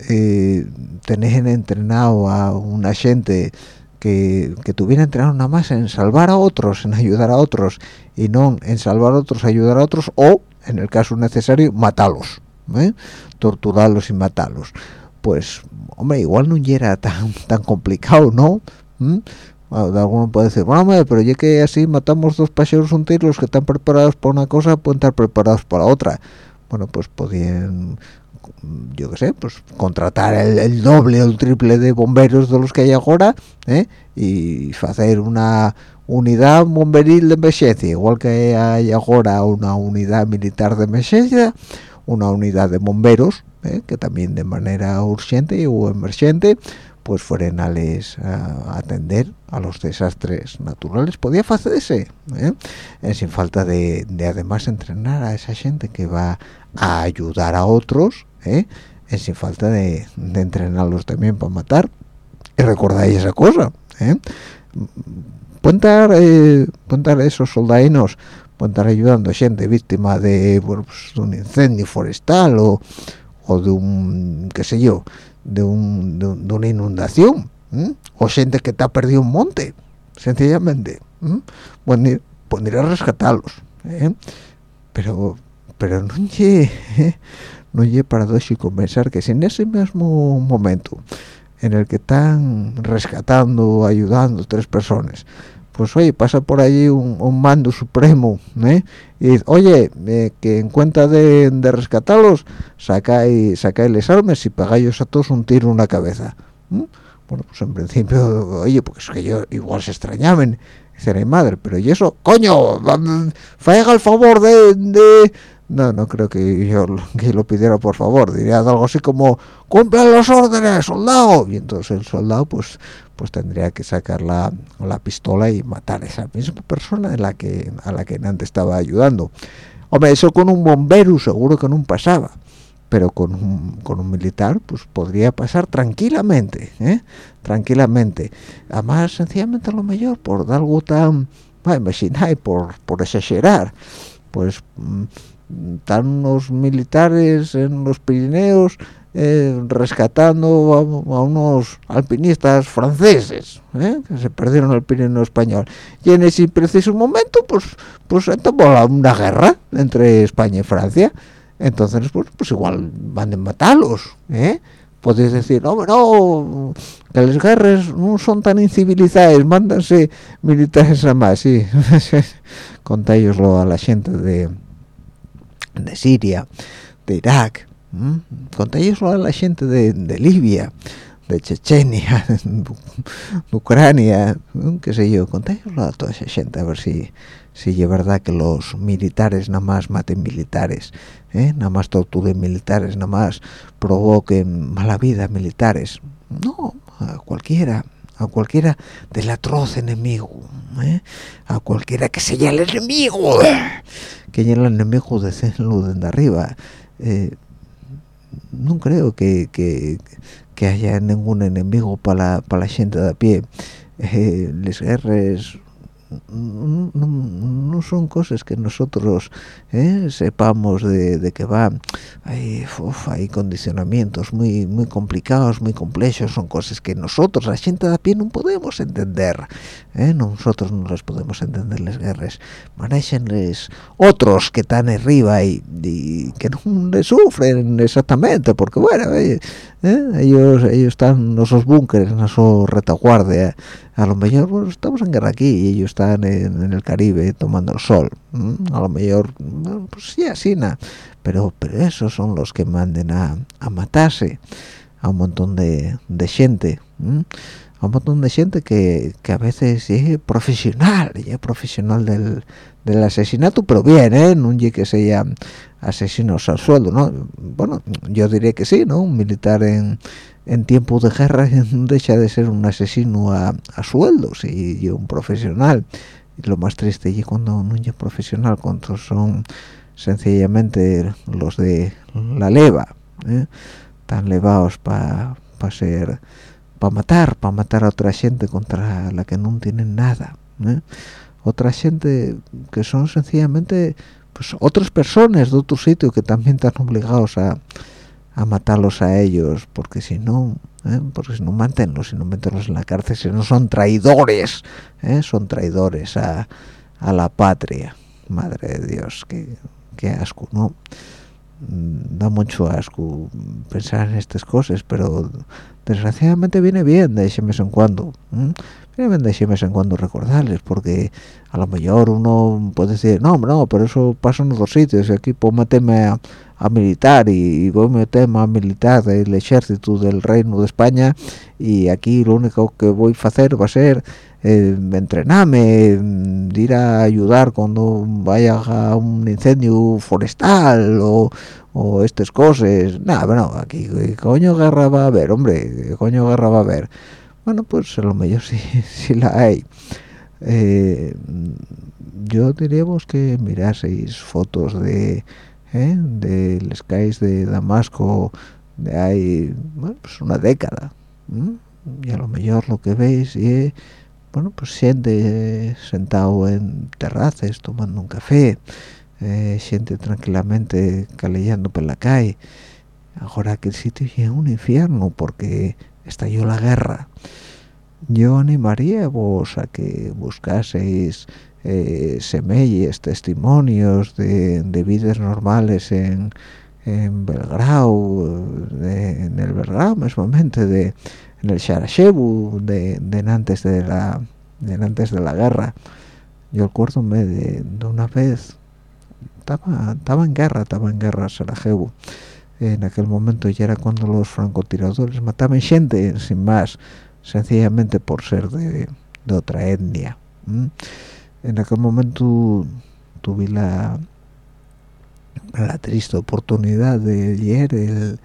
eh, tener entrenado a una gente que, que tuviera entrenado nada más en salvar a otros en ayudar a otros y no en salvar a otros ayudar a otros o en el caso necesario matarlos ¿eh? torturarlos y matarlos pues hombre igual no era tan tan complicado no ¿Mm? Bueno, alguno puede decir bueno pero ya que así matamos dos paseros un tiro los que están preparados para una cosa pueden estar preparados para otra bueno pues podían yo qué sé pues contratar el, el doble o el triple de bomberos de los que hay ahora ¿eh? y hacer una unidad bomberil de emergencia igual que hay ahora una unidad militar de emergencia una unidad de bomberos ¿eh? que también de manera urgente o emergente pues fueran a, les, atender a los desastres naturales podía hacerse ¿eh? Eh, sin falta de, de, además entrenar a esa gente que va a ayudar a otros ¿eh? Eh, sin falta de, entrenarlos también para matar y recordáis esa cosa ¿eh? pueden estar esos soldadinos estar ayudando a gente víctima de, bueno, pues, un incendio forestal o, o de un qué sé yo de, un, de, una inundación ¿eh? o gente que está perdido un monte sencillamente ¿eh? pueden, ir, pueden ir a rescatarlos ¿eh? pero pero no llegue no llegue paradójico pensar que si en ese mismo momento en el que están rescatando ayudando tres personas pues oye pasa por allí un, mando supremo ¿eh? y oye eh, que en cuenta de, de rescatarlos sacáis sacáis armas y pagáis a todos un tiro en la cabeza bueno pues en principio oye pues que yo igual se extrañaban. Mi madre pero y eso coño faiga el favor de, de no, no creo que yo que lo pidiera por favor, diría algo así como cumplan los órdenes, soldado, y entonces el soldado pues pues tendría que sacar la, la pistola y matar a esa misma persona en la que a la que antes estaba ayudando. Hombre, eso con un bombero seguro que no pasaba, pero con un, con un militar pues podría pasar tranquilamente, ¿eh? tranquilamente. Además, sencillamente a lo mejor por algo tan, bueno, por, por exagerar, pues están unos militares en los Pirineos eh, rescatando a, unos alpinistas franceses ¿eh? que se perdieron el Pirineo español y en ese preciso momento pues pues una guerra entre España y Francia entonces pues, pues igual van a matarlos ¿eh? podéis decir no no que las guerras no son tan incivilizadas mándanse militares a más sí <laughs> contáislo a la gente de de Siria de Irak ¿m? contáislo a la gente de, Libia de Chechenia <laughs> de Ucrania qué sé yo contáislo a toda esa gente a ver si si es verdad que los militares nada más maten militares ¿eh? nada más torturen militares nada más provoquen mala vida militares no a cualquiera a cualquiera del atroz enemigo ¿eh? a cualquiera que sea el enemigo que es el enemigo de luz de arriba eh, no creo que, que, haya ningún enemigo para la, la gente de a pie. Eh, las guerras no, son cosas que nosotros eh, sepamos de, de que van. Hay, uf, hay condicionamientos muy muy complicados muy complejos son cosas que nosotros la gente de a pie no podemos entender eh, nosotros no les podemos entender las guerras. Manejenles otros que están arriba y, y que no les sufren exactamente porque bueno eh, eh, ellos ellos están en esos búnkeres en su retaguardia a lo mejor bueno, estamos en guerra aquí y ellos están en, en el Caribe tomando el sol a lo mejor pues sí así na. pero pero esos son los que manden a, a matarse a un montón de, de gente a un montón de gente que, que a veces es profesional es profesional del, del asesinato pero bien ¿eh? no que sea asesinos al sueldo no bueno yo diría que sí no un militar en en tiempo de guerra <laughs> deja de ser un asesino a, a sueldos y, un profesional lo más triste es cuando no es profesional cuando son sencillamente los de la leva ¿eh? tan levados para ser para matar para matar a otra gente contra la que no tienen nada ¿eh? otra gente que son sencillamente pues otras personas de otro sitio que también están obligados a, a matarlos a ellos porque si no ¿eh? porque si no mátenlos si no métenlos en la cárcel si no son traidores ¿eh? son traidores a, a la patria madre de Dios qué, qué asco no Mm, da mucho asco pensar en estas cosas pero desgraciadamente viene bien de vez en cuando ¿m? Bien de vez en cuando recordarles porque a lo mejor uno puede decir no no pero eso pasa en otros sitios aquí puedo meterme a, a militar y, y voy a meterme a militar del ejército del reino de España y aquí lo único que voy a hacer va a ser eh, entrenarme mm, ir a ayudar cuando vaya a un incendio forestal o, o estas cosas nada bueno aquí ¿qué coño guerra va a haber hombre ¿qué coño guerra va a haber bueno pues a lo mejor sí, <laughs> sí la hay. Eh, yo diríamos que miraseis fotos de ¿eh? de de Damasco de hay bueno, pues una década y a lo mejor lo que veis es bueno pues gente sentado en terrazas tomando un café eh, gente tranquilamente calellando por la calle. Ahora que el sitio es un infierno porque estalló la guerra yo animaría vos a que buscaseis eh, testimonios de, de vidas normales en, en Belgrado, de- en el Belgrado de, en el Sarajevo, de antes de la de antes de la guerra. Yo acuérdome de, de una vez, estaba, estaba en guerra, estaba en guerra Sarajevo. En aquel momento ya era cuando los francotiradores mataban gente, sin más, sencillamente por ser de, de otra etnia. En aquel momento tuve la, la triste oportunidad de leer el,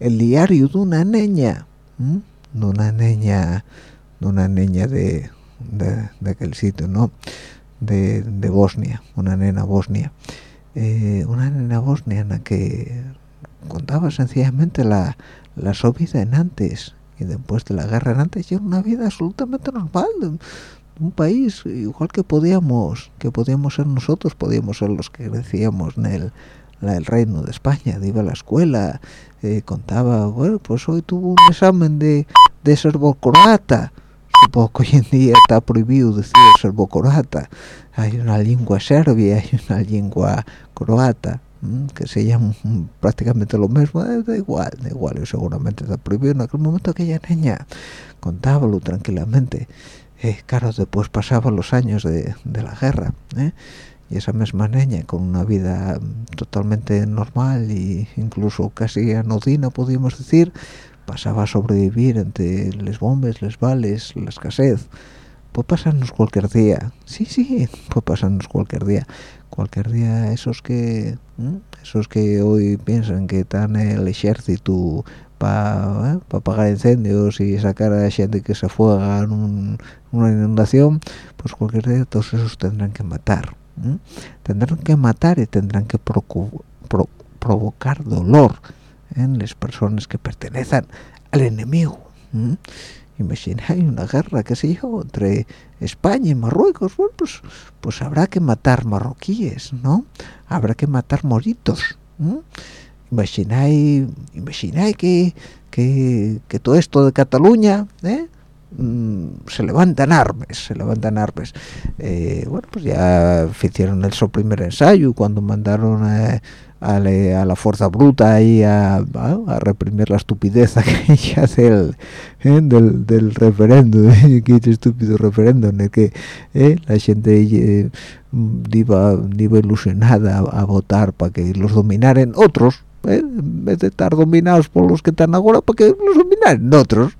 el diario de una niña, de una niña, de una niña de, de, aquel sitio, ¿no? De, de Bosnia, una nena bosnia. Eh, una nena bosnia en la que contaba sencillamente la, la su vida en antes y después de la guerra en antes era una vida absolutamente normal un país igual que podíamos que podíamos ser nosotros podíamos ser los que crecíamos en el, la- el reino de España iba a la escuela eh, contaba bueno pues hoy tuvo un examen de de supongo que hoy en día está prohibido decir serbo-croata hay una lengua serbia hay una lengua croata que se llama mm, prácticamente lo mismo eh, da igual da igual yo seguramente está prohibido en aquel momento aquella niña. Contábalo tranquilamente. Eh, claro después pasaban los años de, de la guerra ¿eh? y esa misma niña con una vida mm, totalmente normal e incluso casi anodina podríamos decir pasaba a sobrevivir entre les bombes, les vales, la escasez. Puede pasarnos cualquier día. Sí, sí, puede pasarnos cualquier día cualquier día esos que esos que hoy piensan que están el ejército para apagar incendios y sacar a gente que se fuega en un- una inundación pues cualquier día todos esos tendrán que matar ¿m? tendrán que matar y tendrán que pro- provocar dolor en las personas que pertenecen al enemigo. Imagináis una guerra qué sé yo entre España y Marruecos bueno pues pues habrá que matar marroquíes no habrá que matar moritos imagináis que, que todo esto de Cataluña ¿eh? Mm, se levantan armas, se levantan armas. Eh, bueno, pues ya hicieron el su primer ensayo cuando mandaron eh, a, le- a la fuerza bruta ahí a, a- a reprimir la estupidez <laughs> aquella del, eh, del, del referéndum, <laughs> eh, que estúpido referéndum en el que eh, la gente eh, mm, iba, iba ilusionada a, votar para que los dominaran otros, eh, en vez de estar dominados por los que están ahora, para que los dominaran otros,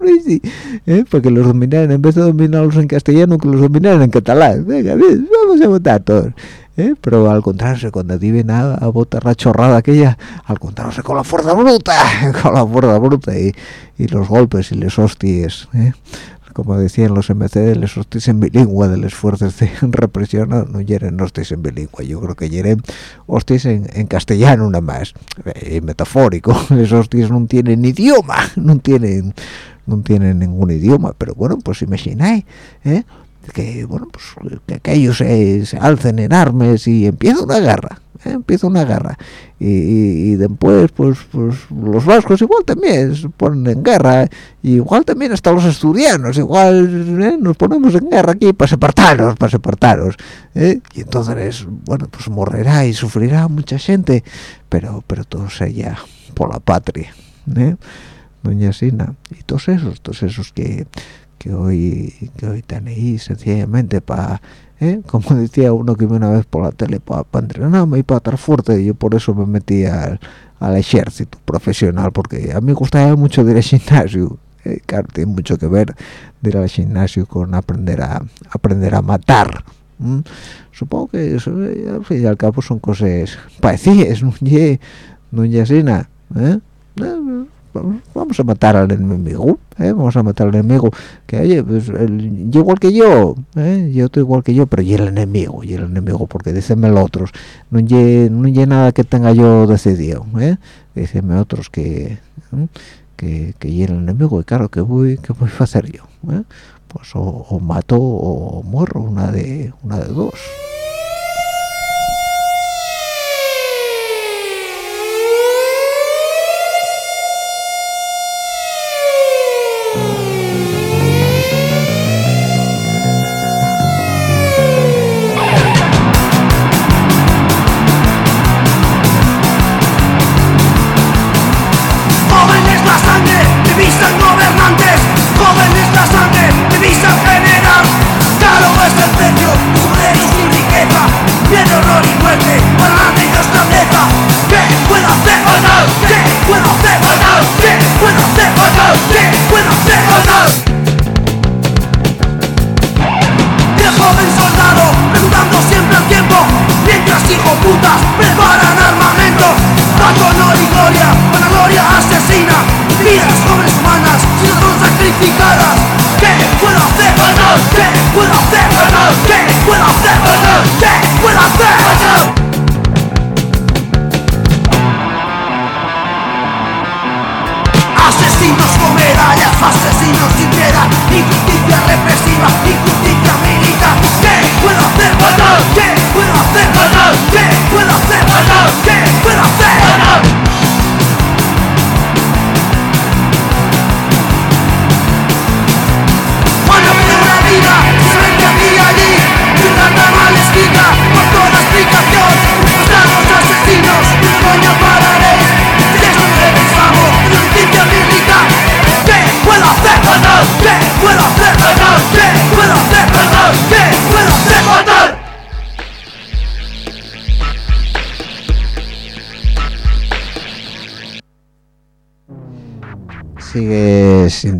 eh, para que los dominaran, en vez de dominarlos en castellano, que los dominaran en catalán. Venga, bien, vamos a votar todos. Eh, Pero al contrario, cuando vienen a, a votar la chorrada aquella, al contrario, con la fuerza bruta, <laughs> con la fuerza bruta y, y los golpes y les hostias. eh. Como decían los MC, les hostias en bilingüe de las <laughs> fuerzas de represión, no, no hostias en bilingüe, yo creo que hieren hostias en, en castellano nada más, eh, metafórico, <laughs> los hostias no tienen idioma, no tienen no tienen ningún idioma, pero bueno, pues imagináis, ¿eh? Que bueno, pues que aquellos se, alcen en armas y empieza una guerra, ¿eh? empieza una guerra y, y- y después pues pues los vascos igual también se ponen en guerra y igual también hasta los asturianos igual ¿eh? nos ponemos en guerra aquí para separarnos para separarnos ¿eh? y entonces bueno pues morrerá y sufrirá mucha gente pero pero todo sea por la patria ¿eh? doña Sina y todos esos todos esos que que hoy que hoy están ahí sencillamente para como decía uno que vi una vez por la tele para entrenarme y para estar fuerte yo por eso me metí al, al ejército profesional porque a mí me gustaba mucho ir al gimnasio eh, claro tiene mucho que ver ir al gimnasio con aprender a aprender a matar supongo que eso, eh, al fin y al cabo son cosas parecidas no ye <laughs> no nada, ¿eh? Vamos- a matar al enemigo ¿eh? vamos a matar al enemigo que oye pues el- yo igual que yo ¿eh? yo estoy igual que yo pero y el enemigo y el enemigo porque dícenme los otros no ye, no nada que tenga yo decidido ¿eh? dícenme otros que ¿eh? que, que y el enemigo y claro que voy que voy a hacer yo ¿eh? pues o, o mato o muero una de una de dos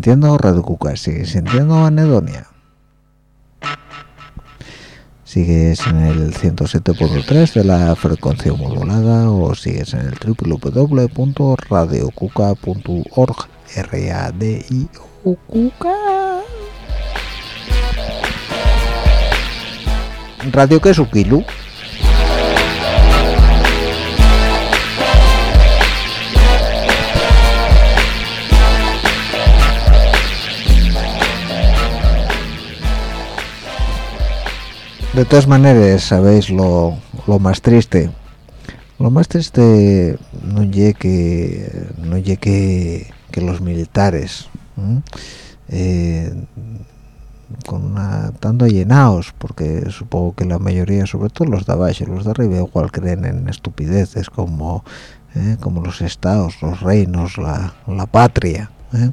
sintiendo Radio Cuca, sigue sintiendo Anedonia. Sigues en el 107.3 de la frecuencia modulada o sigues en el www.radiocuca.org r a d i Cuca. Radio que es un kilo. De todas maneras sabéis lo, lo más triste lo más triste no llegue que no llegue que, los militares eh, con una, tanto llenados porque supongo que la mayoría sobre todo los de abajo los de arriba igual creen en estupideces como ¿eh? como los estados los reinos la, la patria ¿eh?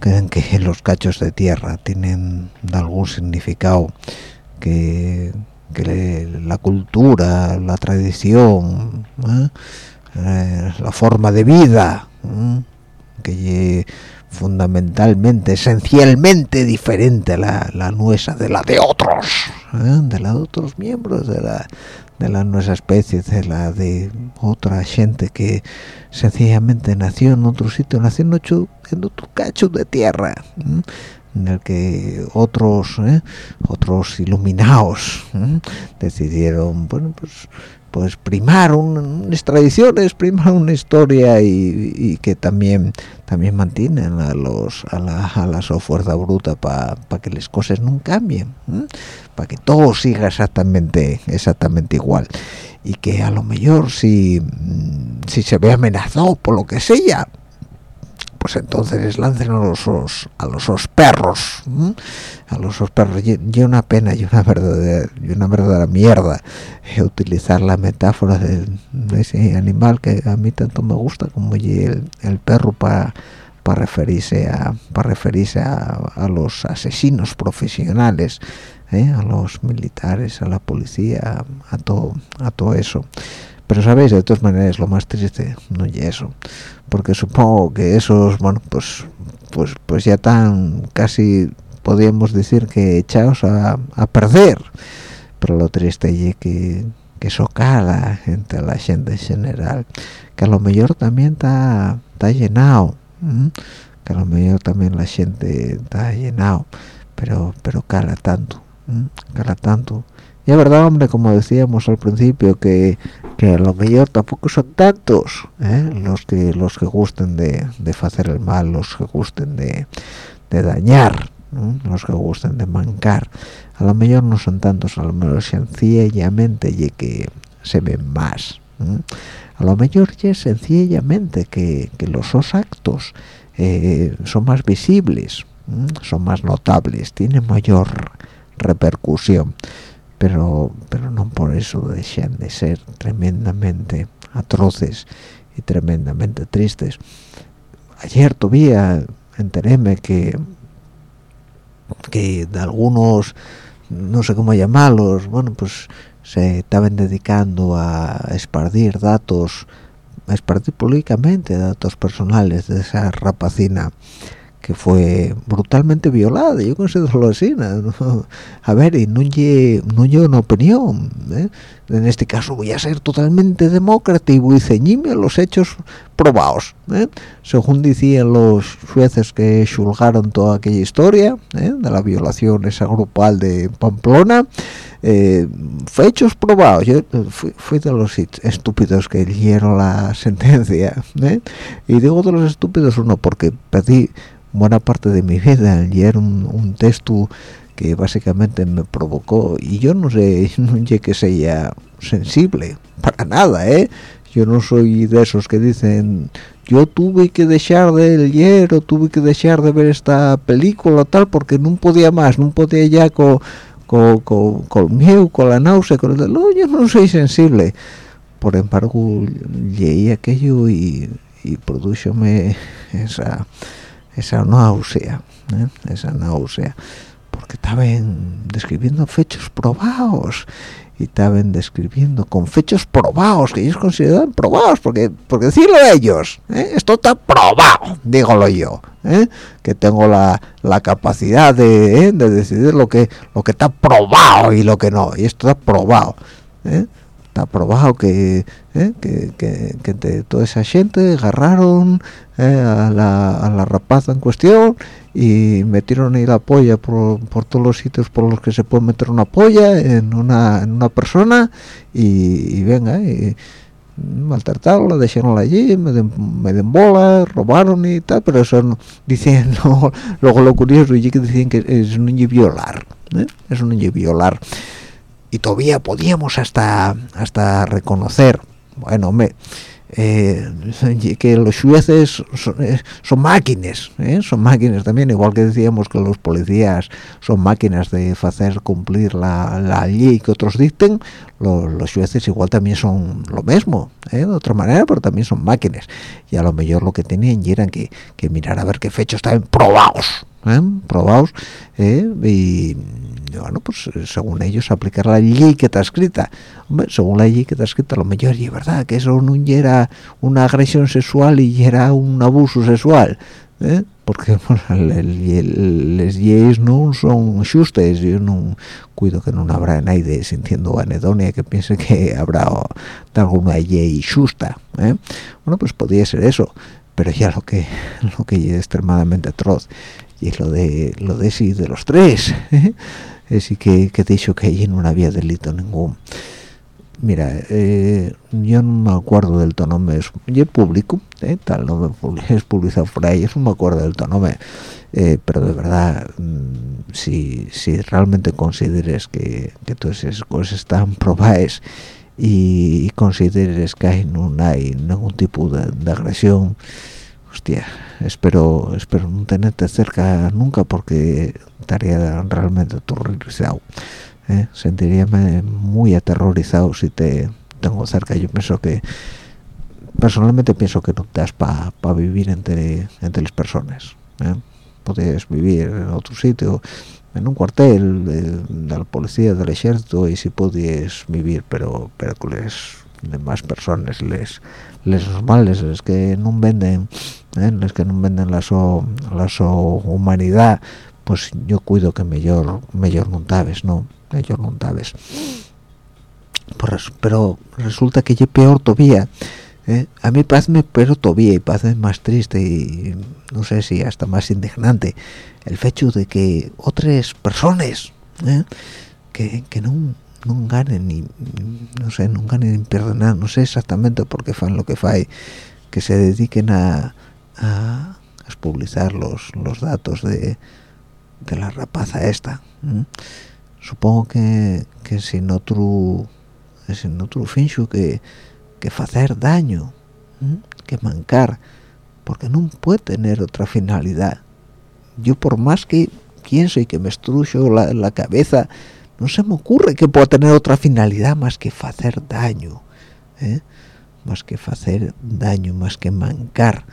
creen que los cachos de tierra tienen algún significado que, que le- la cultura, la tradición, ¿eh? Eh, la forma de vida, ¿eh? que lle fundamentalmente, esencialmente diferente la, la nuestra de la de otros, ¿eh? de la de otros miembros de la de la nuestra especie, de la de otra gente que sencillamente nació en otro sitio, nació en otro, en otro cacho de tierra. En el que otros ¿eh? otros iluminados ¿eh? decidieron bueno pues pues primar un- unas tradiciones primar una historia y, que también también mantienen a los a la, a la su fuerza bruta para que las cosas no cambien para que todo siga exactamente exactamente igual y que a lo mejor si mm, si se ve amenazado por lo que sea pues entonces lancen a los os- a los os perros a los os perros y, una pena y una verdadera y una verdadera mierda eh, utilizar la metáfora de, ese animal que a mí tanto me gusta como el, el perro para para referirse a para referirse a, a los asesinos profesionales ¿eh? a los militares a la policía a todo a todo eso pero sabéis de todas maneras lo más triste no es eso porque supongo que esos bueno pues pues pues ya están casi podríamos decir que echados a, a perder. Pero lo triste es que que eso cala entre la gente en general que a lo mejor también está llenado que a lo mejor también la gente está llenado pero pero cala tanto ¿m? cala tanto es verdad hombre como decíamos al principio que que a lo mejor tampoco son tantos ¿eh? los que los que gusten de, de hacer el mal los que gusten de, de dañar los que gusten de mancar. A lo mejor no son tantos a lo mejor sencillamente y que se ven más a lo mejor es sencillamente que, que los dos actos eh, son más visibles son más notables tienen mayor repercusión pero pero no por eso dejan de ser tremendamente atroces y tremendamente tristes. Ayer todavía enteréme que que de algunos no sé cómo llamarlos bueno pues se estaban dedicando a esparcir datos a esparcir públicamente datos personales de esa rapacina que fue brutalmente violada yo considero así ¿no? a ver y no lle, no una opinión ¿eh? en este caso voy a ser totalmente demócrata y voy a ceñirme a los hechos probados ¿eh? según decían los jueces que juzgaron toda aquella historia ¿eh? de la violación esa grupal de Pamplona eh, fue hechos probados yo fui, fui de los estúpidos que leyeron la <laughs> sentencia ¿eh? y digo de los estúpidos uno porque perdí buena parte de mi vida en leer un, un texto que básicamente me provocó. Y yo no sé <laughs> no sé que sea sensible para nada eh yo no soy de esos que dicen yo tuve que dejar de leer o tuve que dejar de ver esta película tal porque no podía más no podía ya con con, con, con miedo, con la náusea con el no, yo no soy sensible. Por embargo leí aquello y, y prodúxome esa esa náusea ¿eh? esa náusea porque estaban describiendo fechos probados y estaban describiendo con fechos probados que ellos consideraban probados porque porque decirlo ellos ¿eh? esto está probado dígolo yo ¿eh? que tengo la, la capacidad de, ¿eh? de decidir lo que lo que está probado y lo que no y esto está probado ¿eh? Está probado que, ¿eh? que, que, que de toda esa gente agarraron ¿eh? a, la, a la rapaza en cuestión y metieron ahí la polla por, por todos los sitios por los que se puede meter una polla en una, en una persona y, y venga y maltratarla, dejaron allí, me den, me den bola, robaron y tal, pero eso no, dicen, <laughs> no, luego lo curioso es que dicen que es un niño violar, ¿eh? es un niño violar y todavía podíamos hasta hasta reconocer, bueno, eh, que los jueces son, eh, máquinas, ¿eh? son máquinas también, igual que decíamos que los policías son máquinas de hacer cumplir la, ley que otros dicten, los, los jueces igual también son lo mismo, ¿eh? de otra manera, pero también son máquinas. Y a lo mejor lo que tenían eran que, que mirar a ver qué fechos estaban probados, ¿eh? probados, ¿eh? y bueno, pues según ellos aplicar la ley que está escrita. Hombre, según la ley que está escrita, lo mejor y verdad que eso no era una agresión sexual y era un abuso sexual, ¿eh? porque <laughs> bueno, les leyes no son justas, yo no cuido que no habrá nadie sintiendo anedonia que piense que habrá alguna ley justa, ¿eh? bueno, pues podría ser eso, pero ya lo que <laughs> lo que es extremadamente atroz y lo de lo de sí de los tres. <laughs> Que que te dicho que allí no había delito ningún. Mira eh, yo no me acuerdo del tono es y público eh, tal no me <laughs> es publicado por ahí eso no me acuerdo del tono eh, pero de verdad mmm, si si realmente consideres que, que todas esas cosas están <laughs> probadas y, y consideres que hay, no hay ningún tipo de agresión hostia espero espero no tenerte cerca nunca porque estaría realmente aterrorizado ¿eh? sentiríame muy aterrorizado si te tengo cerca yo pienso que personalmente pienso que no das para pa vivir entre entre las personas ¿eh? puedes vivir en otro sitio en un cuartel de, de la policía del ejército y si puedes vivir pero pero con demás personas les les normales les que no venden ¿eh? les que no venden la so, la so humanidad pues yo cuido que mejor mejor no no mejor no pues, pero resulta que yo peor todavía ¿eh? a mí parece pero todavía y parece más triste y no sé si hasta más indignante el hecho de que otras personas ¿eh? que, que no no ganen ni no sé no ganen ni pierden nada no sé exactamente por qué fan lo que fai que se dediquen a, a, a publicar los los datos de, de la rapaza esta ¿eh? supongo que que sin otro sin otro fincho que que hacer daño ¿eh? que mancar porque no puede tener otra finalidad yo por más que pienso y que me estrujo la, la cabeza no se me ocurre que pueda tener otra finalidad más que hacer daño ¿eh? más que hacer daño más que mancar.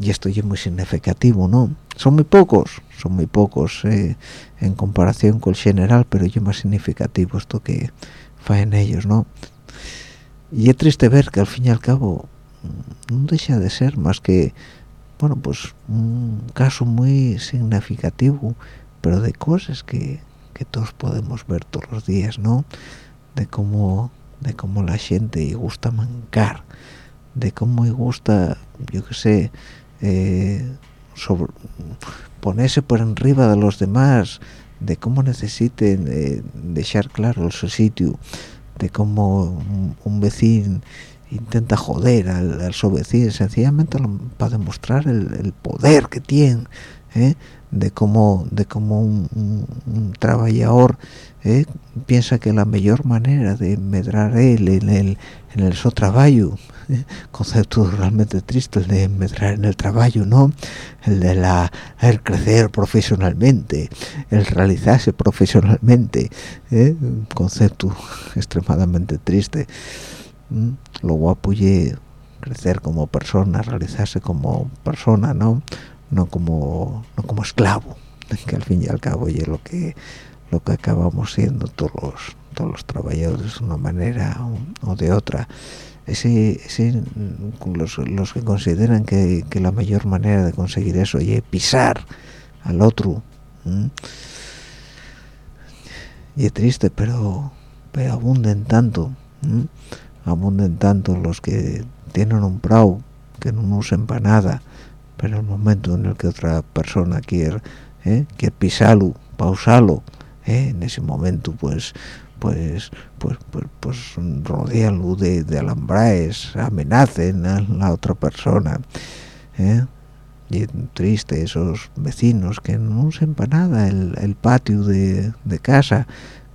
Y esto es muy significativo no son muy pocos son muy pocos eh, en comparación con el general pero ya más significativo esto que en ellos no y es triste ver que al fin y al cabo no deja de ser más que bueno pues un caso muy significativo pero de cosas que que todos podemos ver todos los días, ¿no? De cómo, de cómo la gente gusta mancar, de cómo gusta, yo qué sé, eh, ponerse por arriba de los demás, de cómo necesiten eh, dejar claro su sitio, de cómo un, un vecino intenta joder al, al su vecino, sencillamente para demostrar el, el poder que tiene, ¿eh? De cómo de cómo un, trabajador eh, piensa que la mejor manera de medrar él en el en el su trabajo eh, concepto realmente triste el de medrar en el trabajo no el de la el crecer profesionalmente el realizarse profesionalmente eh, concepto extremadamente triste ¿Mm? lo crecer como persona realizarse como persona no no como no como esclavo <laughs> que al fin y al cabo es lo que lo que acabamos siendo todos los todos los trabajadores de una manera o, de otra ese, ese los, los, que consideran que, que, la mayor manera de conseguir eso es pisar al otro y es triste pero pero abunden tanto abunden tanto los que tienen un prau que no usen para nada pero el momento en el que otra persona quiere ¿eh? quiere pisarlo pausarlo ¿eh? en ese momento pues pues pues pues, pues rodeanlo de, alambraes amenacen a la otra persona ¿eh? y triste esos vecinos que no usen para nada el, patio de, casa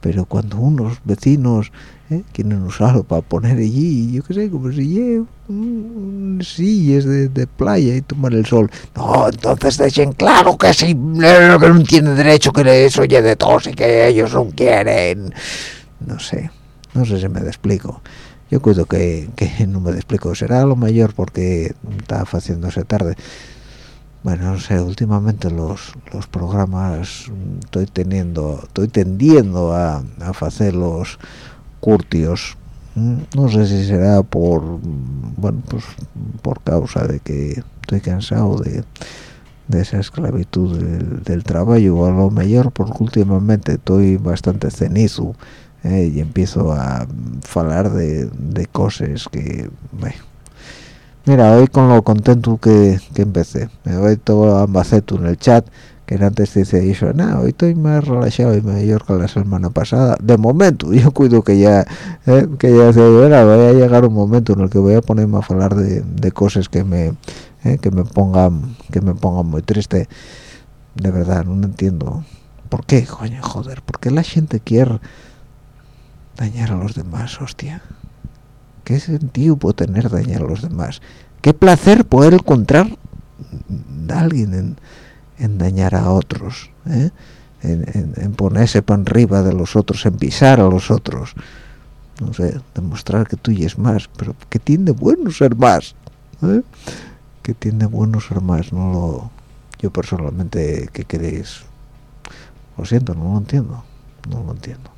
pero cuando unos vecinos ¿eh? quieren usarlo para poner allí yo qué sé como si lleve sillas de, de, playa y tomar el sol. No entonces dejen claro que sí que no tiene derecho que eso oye de todos y que ellos no quieren. No sé no sé si me explico. Yo creo que, que no me explico. Será lo mayor porque está haciéndose tarde bueno no sé últimamente los, los programas estoy teniendo estoy tendiendo a, a hacer los curtios. No sé si será por bueno pues por causa de que estoy cansado de, de esa esclavitud del, del, trabajo o a lo mejor porque últimamente estoy bastante cenizo eh, y empiezo a hablar de, de cosas que bueno, Mira, hoy con lo contento que, que empecé, me voy todo ambaceto en el chat, que antes dice eso, no, hoy estoy más relajado y mejor que la semana pasada. De momento, <laughs> yo cuido que ya, eh, que ya se verá, voy a llegar un momento en el que voy a ponerme a hablar de, de cosas que me, eh, que me pongan, que me pongan muy triste. De verdad, no entiendo. ¿Por qué, coño, joder? ¿Por qué la gente quiere dañar a los demás, hostia? ¿Qué sentido puede tener dañar a los demás? ¿Qué placer poder encontrar alguien en, en, dañar a otros? ¿eh? En, en, en, ponerse para arriba de los otros, en pisar a los otros. No sé, demostrar que tú y más, pero que tiene bueno ser más. ¿eh? Que tiene bueno ser más. No lo, yo personalmente, ¿qué queréis? Lo siento, no lo entiendo. No lo entiendo.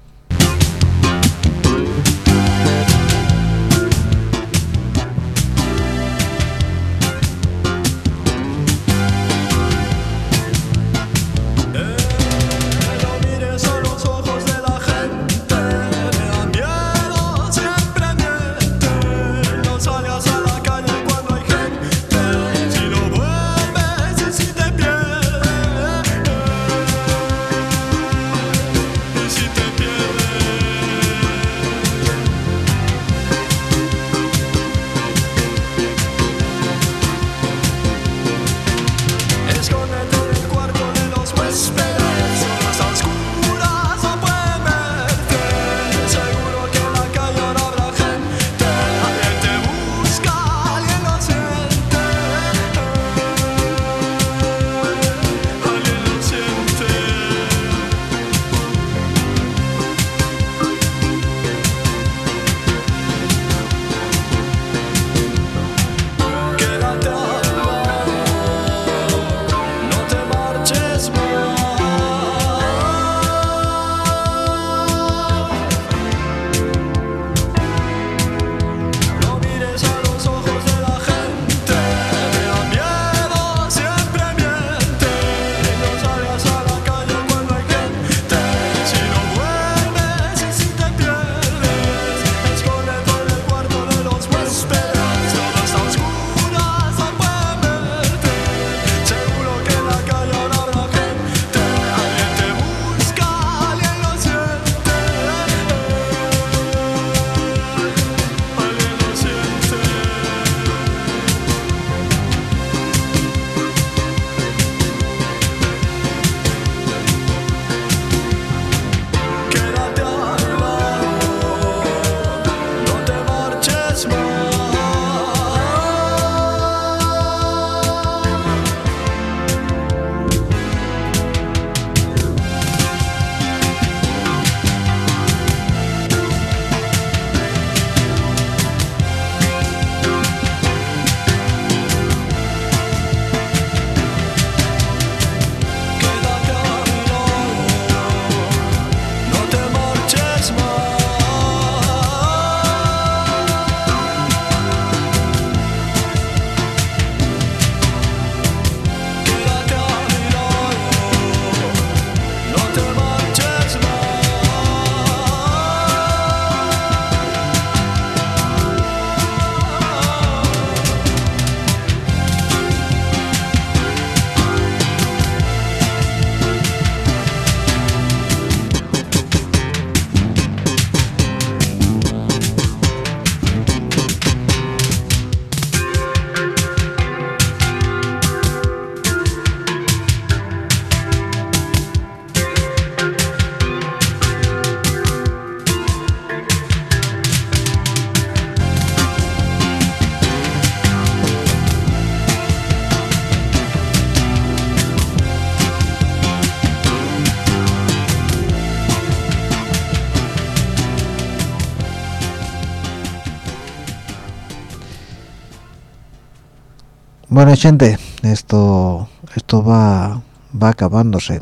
Bueno, gente, esto esto va va acabándose.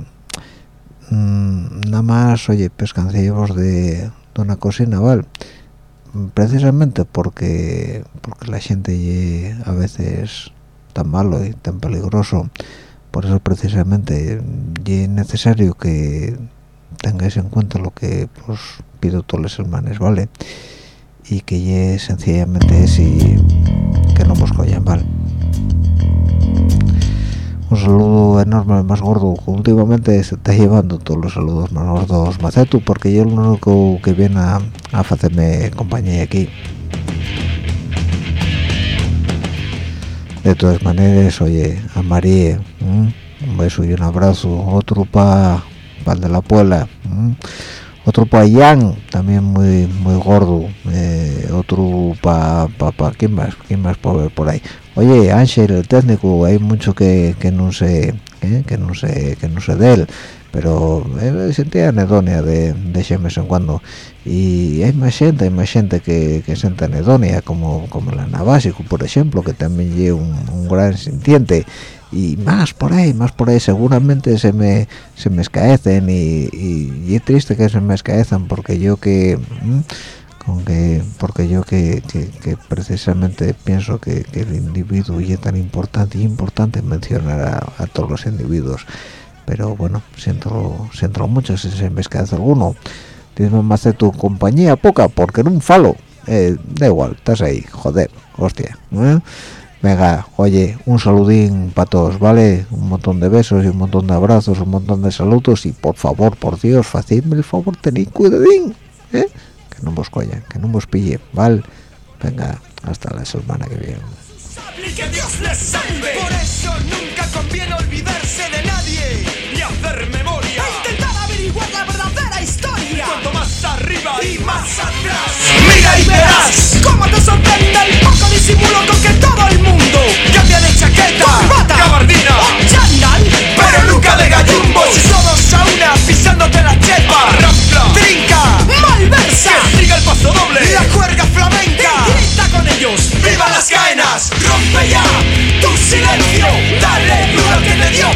Mm, nada más, oye, pescancillos de, de una cocina, ¿vale? Precisamente porque porque la gente a veces tan malo y tan peligroso, por eso precisamente es necesario que tengáis en cuenta lo que pues pido todos los hermanos, ¿vale? Y que ye sencillamente y que no os collan, ¿vale? Un saludo enorme más gordo últimamente se está llevando todos los saludos más gordos Macetu porque yo el único que viene a, a hacerme compañía aquí. De todas maneras oye a María un beso y un abrazo. Otro para pa de la puela otro para Jan también muy muy gordo. Eh, otro para pa, pa, quién más quién más puedo ver por ahí oye Ángel el técnico hay mucho que, que no sé ¿eh? que no sé que no sé de él pero eh, sentía anedonia de, de vez en cuando y hay más gente hay más gente que, que siente anedonia como como la Navasico por ejemplo que también lleva un, gran sintiente y más por ahí, más por ahí, seguramente se me se me escaecen y, y, y es triste que se me escaezan porque yo que con que porque yo que, que, que precisamente pienso que, el individuo y es tan importante y importante mencionar a, todos los individuos pero bueno siento siento mucho si se me escaece alguno tienes más de tu compañía poca porque en un falo eh, da igual estás ahí joder hostia ¿eh? Venga, oye, un saludín para todos, ¿vale? Un montón de besos y un montón de abrazos, un montón de saludos y por favor, por Dios, hacedme el favor, tened cuidadín, ¿eh? No vos collan, que no vos pille, ¿vale? Venga, hasta la semana que viene. Y que Dios les salve. Por eso nunca conviene olvidarse de nadie. Ni hacer memoria. E intentar averiguar la verdadera historia. Cuanto más arriba y más atrás. Mira y verás Cómo te sorprende el poco disimulo con que todo el mundo Cambia de chaqueta, Corbata. gabardina, o chándal pero nunca de paso doble. La juerga flamenca. y grita con ellos. ¡Viva las caenas! ¡Rompe ya tu silencio! ¡Dale duro que te dio